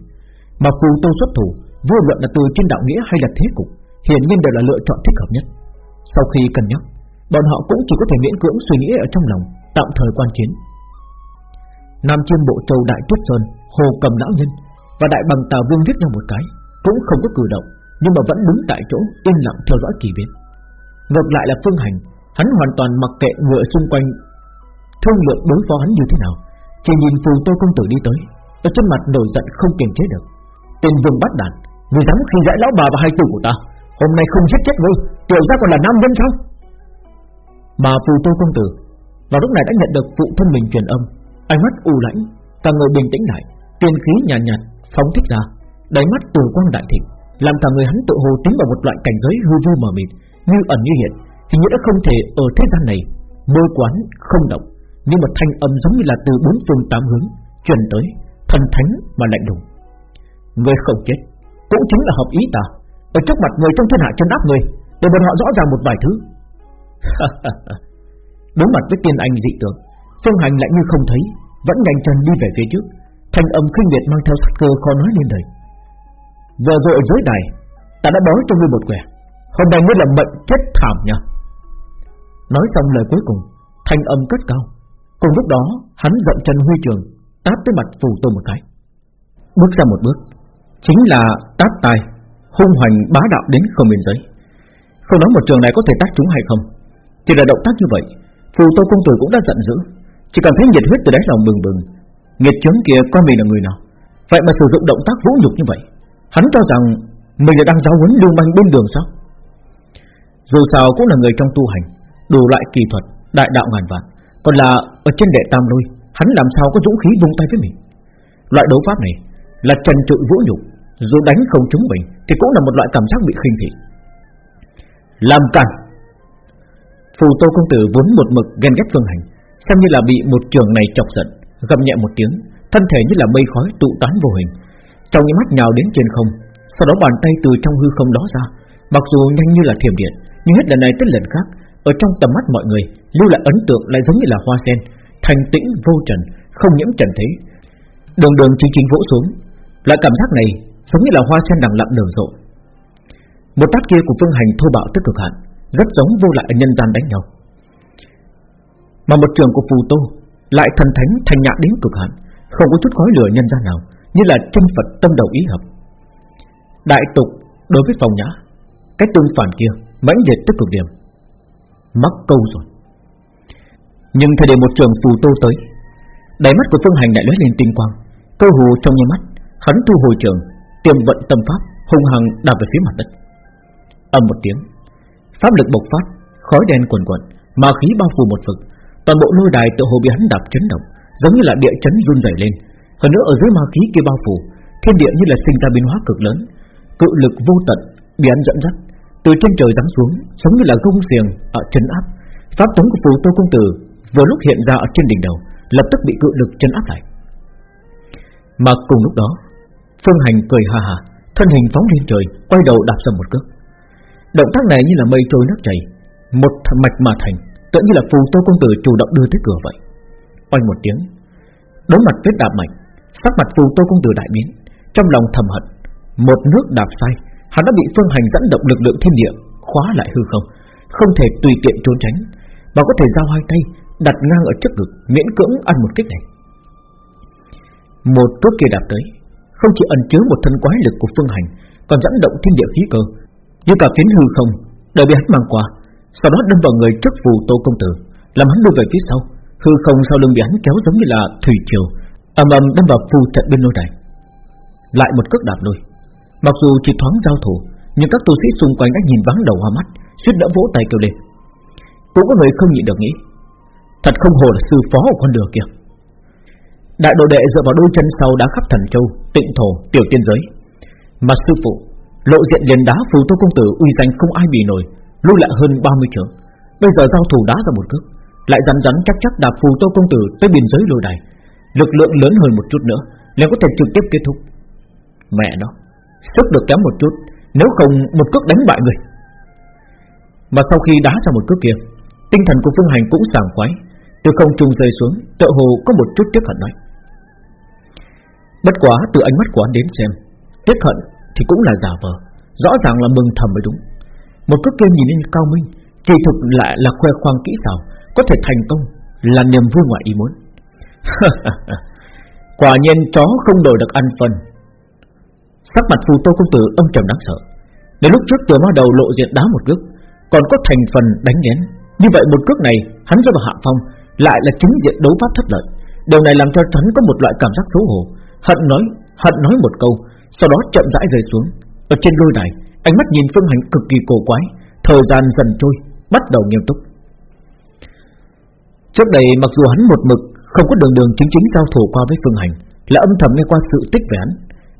Mà phù tô xuất thủ Vô luận là từ trên đạo nghĩa hay là thế cục hiển nhiên đều là lựa chọn thích hợp nhất. Sau khi cân nhắc, bọn họ cũng chỉ có thể miễn cưỡng suy nghĩ ở trong lòng, tạm thời quan chiến. Nam Chiêm Bộ Châu Đại Tuyết Sơn, Hồ Cầm lão nhân và Đại Bằng Tà Vương viết nhau một cái, cũng không có cử động, nhưng mà vẫn đứng tại chỗ yên lặng theo dõi kỳ biến. Ngược lại là Phương Hành, hắn hoàn toàn mặc kệ ngựa xung quanh thương lượng đối phó hắn như thế nào, chỉ nhìn phù tô công tử đi tới, ở trên mặt nổi giận không kiềm chế được. Tên vương bắt đàn, người dám khi dãi lão bà và hai tử của ta, hôm nay không giết chết ngươi, tiểu ra còn là nam nhân sao? Mà phù tô công tử vào lúc này đã nhận được phụ thân mình truyền âm, ánh mắt u lãnh, cả người bình tĩnh lại, tiên khí nhàn nhạt, nhạt phóng thích ra, đáy mắt từ quang đại thịnh, làm cả người hắn tự hồ tiến vào một loại cảnh giới hư vô mờ mịt, như ẩn như hiện, thì như đã không thể ở thế gian này môi quán không động, nhưng mà thanh âm giống như là từ bốn phương tám hướng truyền tới, thần thánh mà lạnh lùng. Người không chết, cũng chính là hợp ý ta. Ở trước mặt người trong thiên hạ chân áp người, để bọn họ rõ ràng một vài thứ. Đối mặt với tiên anh dị tượng, Phương Hành lại như không thấy, vẫn nhanh chân đi về phía trước, thanh âm khinh liệt mang theo sát cơ khó nói lên đời. Vừa rồi ở dưới đài, ta đã bói cho ngươi một quẻ, hôm nay ngươi là bệnh chết thảm nha. Nói xong lời cuối cùng, thanh âm cất cao. Cùng lúc đó, hắn dậm chân huy trường, tát tới mặt phù tô một cái. Bước ra một bước, chính là tát tài, hung hoành bá đạo đến không biên giới. Không nói một trường này có thể tác chúng hay không, chỉ là động tác như vậy, phù tô công tử cũng đã giận dữ, chỉ cảm thấy nhiệt huyết từ đáy lòng bừng bừng. Nghiệt chứng kia coi mình là người nào? Vậy mà sử dụng động tác vũ nhục như vậy, hắn cho rằng mình là đang giáo huấn lưu manh bên đường sao? Dù sao cũng là người trong tu hành, đủ loại kỳ thuật, đại đạo ngàn vạn, còn là ở trên đệ tam lôi, hắn làm sao có dũng khí vung tay với mình? Loại đấu pháp này là trần trụi vũ nhục, dù đánh không trúng mình thì cũng là một loại cảm giác bị khinh thị. Làm cản. Phù Tô công tử vốn một mực ghen ghét Phương Hành, xem như là bị một trường này chọc giận, gầm nhẹ một tiếng, thân thể như là mây khói tụ tán vô hình, trong những mắt nhào đến trên không, sau đó bàn tay từ trong hư không đó ra, mặc dù nhanh như là thiểm điện, nhưng hết lần này tới lần khác, ở trong tầm mắt mọi người lưu lại ấn tượng lại giống như là hoa sen, thành tĩnh vô trần, không nhiễm trần thế. Đường đường chính chính vỗ xuống, lại cảm giác này giống như là hoa sen đằng lặng nở rộ. Một tát kia của Phương Hành thô bạo tức cực hạn, rất giống vô lại nhân gian đánh nhau. Mà một trường của Phù Tô lại thần thánh thành nhã đến cực hạn, không có chút khói lửa nhân gian nào, như là chân Phật tâm đầu ý hợp. Đại tục đối với phòng nhã, cái tương phản kia mãnh liệt tới cực điểm, mắc câu rồi. Nhưng thời điểm một trường Phù Tô tới, đáy mắt của Phương Hành lại lóe lên tinh quang, cơ hồ trong nháy mắt, hắn thu hồi trường, tiềm vận tâm pháp hung hăng đạp về phía mặt đất. ầm một tiếng, pháp lực bộc phát, khói đen cuồn cuộn, ma khí bao phủ một vực, toàn bộ lôi đài tự hồ bị hắn đạp chấn động, giống như là địa chấn run rẩy lên. Hơn nữa ở dưới ma khí kia bao phủ, thiên địa như là sinh ra biến hóa cực lớn, cự lực vô tận bị hắn dẫn dắt, từ trên trời giáng xuống, giống như là gông xiềng ở chân áp. Pháp tống của phù tô công tử vừa lúc hiện ra ở trên đỉnh đầu, lập tức bị cự lực chân áp lại. Mà cùng lúc đó, Phương Hành cười ha ha, thân hình phóng lên trời, quay đầu đạp ra một cước. Động tác này như là mây trôi nước chảy, một mạch mà thành, tựa như là phù tô công tử chủ động đưa tới cửa vậy. Oanh một tiếng, đối mặt vết đạp mạnh, sắc mặt phù tô công tử đại biến, trong lòng thầm hận, một nước đạp sai, hắn đã bị phương hành dẫn động lực lượng thiên địa khóa lại hư không, không thể tùy tiện trốn tránh, và có thể giao hai tay đặt ngang ở trước ngực, miễn cưỡng ăn một kích này. Một cước kia đạp tới, không chỉ ẩn chứa một thân quái lực của phương hành, còn dẫn động thiên địa khí cơ, như cả phiến hư không, đều bị hắn mang qua, sau đó đâm vào người trước phù tô công tử, làm hắn lùi về phía sau, hư không sau lưng bị hắn kéo giống như là thủy triều, ầm ầm đâm vào phù trận bên lôi đài. Lại một cước đạp lùi, mặc dù chỉ thoáng giao thủ, nhưng các tu sĩ xung quanh đã nhìn vắng đầu hoa mắt, suýt đỡ vỗ tay kêu lên. Cũng có người không nhịn được nghĩ, thật không hồ là sư phó của con đường kia. Đại đồ đệ dựa vào đôi chân sau đá khắp thần châu, tịnh thổ, tiểu tiên giới, mà sư phụ lộ diện liền đá phù tô công tử uy danh không ai bì nổi, lui lại hơn 30 trường. Bây giờ giao thủ đá ra một cước, lại rắn rắn chắc chắc đạp phù tô công tử tới biên giới lôi đài, lực lượng lớn hơn một chút nữa, liền có thể trực tiếp kết thúc. Mẹ nó, sức được kém một chút, nếu không một cước đánh bại người. Mà sau khi đá ra một cước kia, tinh thần của Phương Hành cũng sảng khoái, từ không trung rơi xuống, tựa hồ có một chút tiếc hận nói. Bất quá từ ánh mắt của anh đến xem, tiếc hận thì cũng là giả vờ, rõ ràng là mừng thầm mới đúng. Một cước kia nhìn lên cao minh, Kỳ thực lại là khoe khoang kỹ xảo, Có thể thành công, là niềm vui ngoại ý muốn. Quả nhiên chó không đổi được ăn phần Sắc mặt phù tô công tử ông trầm đáng sợ. Đến lúc trước tiểu ma đầu lộ diện đá một cước, Còn có thành phần đánh nén. Như vậy một cước này, hắn rơi vào hạ phong, Lại là chính diện đấu pháp thất lợi. Điều này làm cho hắn có một loại cảm giác xấu hổ. Hận nói hận nói một câu, Sau đó chậm rãi rơi xuống. Ở trên lôi đài Ánh mắt nhìn Phương Hành cực kỳ cổ quái, Thời gian dần trôi, Bắt đầu nghiêm túc. Trước đây mặc dù hắn một mực Không có đường đường chính chính giao thủ qua với Phương Hành, Là âm thầm nghe qua sự tích về hắn,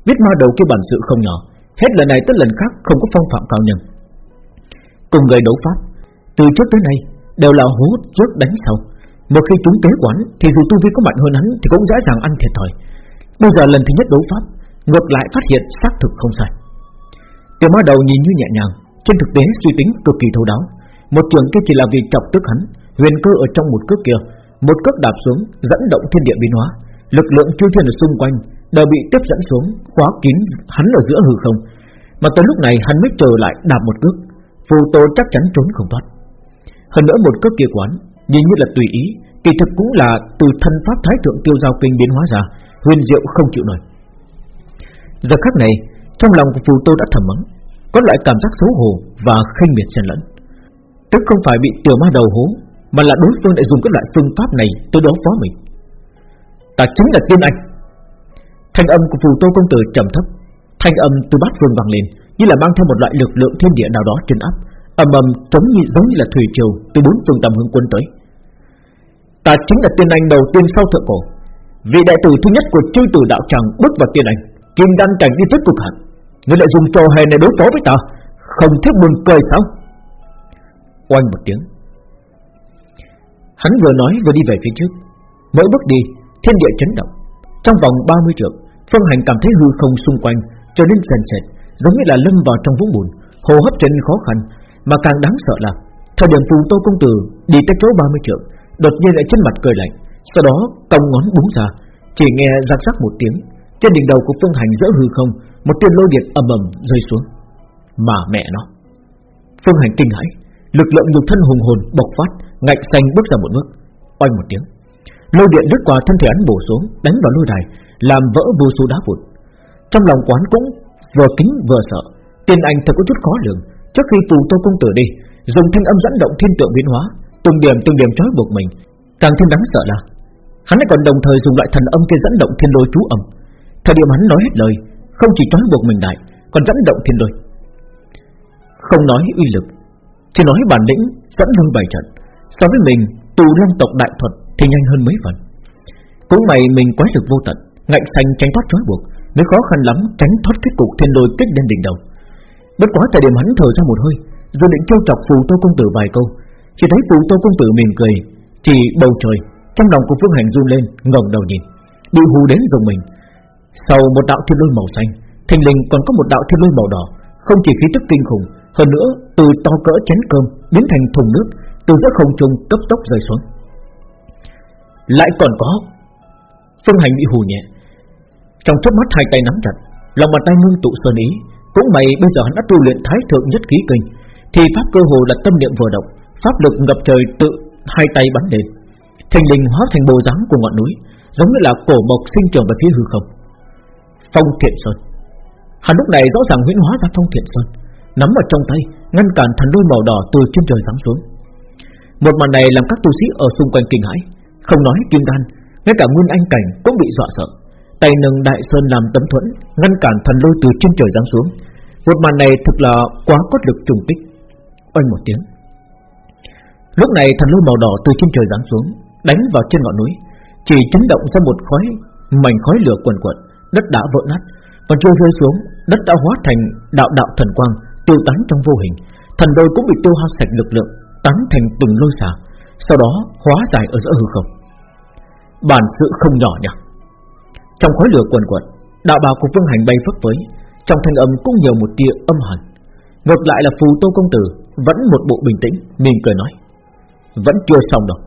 Biết ma đầu kia bản sự không nhỏ, Hết lần này tới lần khác không có phong phạm cao nhân. Cùng người đấu pháp, Từ trước tới nay đều là hố trước đánh sau. Một khi chúng tế quán Thì dù tu vi có mạnh hơn hắn Thì cũng dễ dàng ăn thiệt thòi. Bây giờ lần thứ nhất đấu pháp, Ngược lại phát hiện xác thực không sai. Tiểu ma đầu nhìn như nhẹ nhàng, Trên thực tế suy tính cực kỳ thấu đáo. Một trường kia chỉ là vì chọc tức hắn, Huyền cơ ở trong một cước kia. Một cước đạp xuống, dẫn động thiên địa biến hóa. Lực lượng chư thiên ở xung quanh đều bị tiếp dẫn xuống, khóa kín hắn ở giữa hư không. Mà tới lúc này hắn mới trở lại đạp một cước. Phù tô chắc chắn trốn không thoát. Hơn nữa một cước kia quán, nhìn như là tùy ý, kỳ thực cũng là từ thân pháp thái thượng tiêu giao kinh biến hóa ra, huyền diệu không chịu nổi. Giờ khắc này trong lòng của phù tô đã thầm mắng, có loại cảm giác xấu hổ và khinh miệt xen lẫn. Tức không phải bị tiểu ma đầu hố, mà là đối phương lại dùng các loại phương pháp này Tôi đối phó mình. Ta chính là tiên anh Thanh âm của phù tô công tử trầm thấp, Thanh âm từ bát phương vang lên, Như là mang theo một loại lực lượng thiên địa nào đó trên áp, ầm ầm giống như giống như là thủy triều từ bốn phương tầm hướng quân tới. Ta chính là tiên anh đầu tiên sau thượng cổ, vị đại tử thứ nhất của chư tử đạo tràng bước vào tiên anh kim đan cảnh đi tới cực hạn ngươi lại dùng trò hề này đối phó với ta. Không thiết buồn cười sao? Oanh một tiếng. Hắn vừa nói vừa đi về phía trước. Mỗi bước đi thiên địa chấn động. Trong vòng 30 trượng Phương Hành cảm thấy hư không xung quanh trở nên sền sệt, giống như là lâm vào trong vũng bùn, hô hấp trở nên khó khăn, mà càng đáng sợ là thời điểm phù tô công tử đi tới chỗ 30 trượng, đột nhiên lại trên mặt cười lạnh, sau đó cong ngón búng ra, chỉ nghe rắc rắc một tiếng, trên đỉnh đầu của Phương Hành giữa hư không, một tia lôi điện ầm ầm rơi xuống. Mà mẹ nó. Phương Hành kinh hãi, lực lượng nhục thân hùng hồn bộc phát, ngạnh xanh bước ra một bước, oanh một tiếng. Lôi điện đứt qua thân thể hắn bổ xuống, đánh vào lôi đài, làm vỡ vô số đá vụn. Trong lòng quán cũng vừa kính vừa sợ, tiền anh thật có chút khó lường. Trước khi phù tô công tử đi, dùng thanh âm dẫn động thiên tượng biến hóa, từng điểm từng điểm trói buộc mình, càng thêm đáng sợ là hắn lại còn đồng thời dùng loại thần âm kia dẫn động thiên lôi chú âm. Thời điểm hắn nói hết lời, không chỉ trói buộc mình đại, còn dẫn động thiên lôi. Không nói uy lực, chỉ nói bản lĩnh dẫn lôi bảy trận, so với mình tù long tộc đại thuật thì nhanh hơn mấy phần. Cũng mày mình quái lực vô tận, ngạnh xanh tránh thoát trói buộc, mới khó khăn lắm tránh thoát kết cục thiên lôi kích lên đỉnh đầu. Bất quá thời điểm hắn thở ra một hơi, dự định trêu chọc phù tô công tử vài câu, chỉ thấy phù tô công tử mỉm cười, chỉ bầu trời trong lòng của phương hành run lên, ngẩng đầu nhìn, bị hù đến dùng mình. Sau một đạo thiên lôi màu xanh, thình lình còn có một đạo thiên lôi màu đỏ, không chỉ khí tức kinh khủng, hơn nữa từ to cỡ chén cơm biến thành thùng nước, từ giữa không trung cấp tốc rơi xuống. Lại còn có Phương Hành bị hù nhẹ Trong chớp mắt hai tay nắm chặt Lòng bàn tay ngưng tụ sơn ý Cũng mày bây giờ hắn đã tu luyện thái thượng nhất khí kinh Thì pháp cơ hồ là tâm niệm vừa động Pháp lực ngập trời tự hai tay bắn lên Thành linh hóa thành bồ dáng của ngọn núi Giống như là cổ mộc sinh trưởng về phía hư không Phong thiện sơn. Hắn lúc này rõ ràng huyễn hóa ra phong thiện sơn, Nắm ở trong tay, Ngăn cản thần đôi màu đỏ từ trên trời giáng xuống. Một màn này làm các tu sĩ ở xung quanh kinh hãi, không nói kim đan, Ngay cả nguyên anh cảnh cũng bị dọa sợ. Tay nâng đại sơn làm tấm thuẫn, Ngăn cản thần lôi từ trên trời giáng xuống. Một màn này thực là quá có lực trùng kích. Oanh một tiếng. Lúc này thần lôi màu đỏ từ trên trời giáng xuống, Đánh vào trên ngọn núi, Chỉ chấn động ra một khói Mảnh khói lửa quần quật. Đất đã vỡ nát Còn chưa rơi xuống Đất đã hóa thành đạo đạo thần quang Tiêu tán trong vô hình. Thần đôi cũng bị tiêu hao sạch lực lượng Tán thành từng lôi xà, Sau đó hóa giải ở giữa hư không. Bản sự không nhỏ nhỉ. Trong khói lửa quần quật Đạo bào của Vương Hành bay phất với Trong thanh âm cũng nhiều một tia âm hẳn Ngược lại là phù tô công tử Vẫn một bộ bình tĩnh mỉm cười nói Vẫn chưa xong đâu.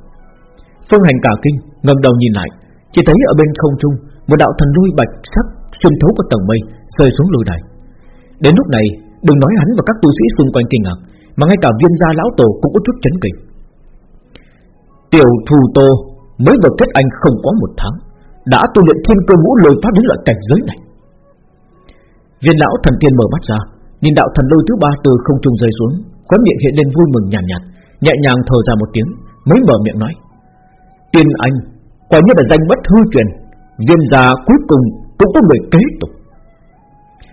Phương Hành cả kinh ngẩng đầu nhìn lại Chỉ thấy ở bên không trung một đạo thần lôi bạch sắc xuyên thấu qua tầng mây Rơi xuống lôi đài. Đến lúc này đừng nói hắn và các tu sĩ xung quanh kinh ngạc Mà ngay cả viên gia lão tổ cũng có chút chấn kinh. Tiểu thù tô Mới vừa kết anh không có một tháng Đã tu luyện thiên cơ ngũ lôi pháp đến loại cảnh giới này. Viên lão thần tiên mở mắt ra Nhìn đạo thần lôi thứ ba từ không trung rơi xuống Khóe miệng hiện lên vui mừng nhàn nhạt, nhạt Nhẹ nhàng thở ra một tiếng Mới mở miệng nói. Tiên anh Quả như là danh bất hư truyền Viên gia cuối cùng cũng có người kế tục.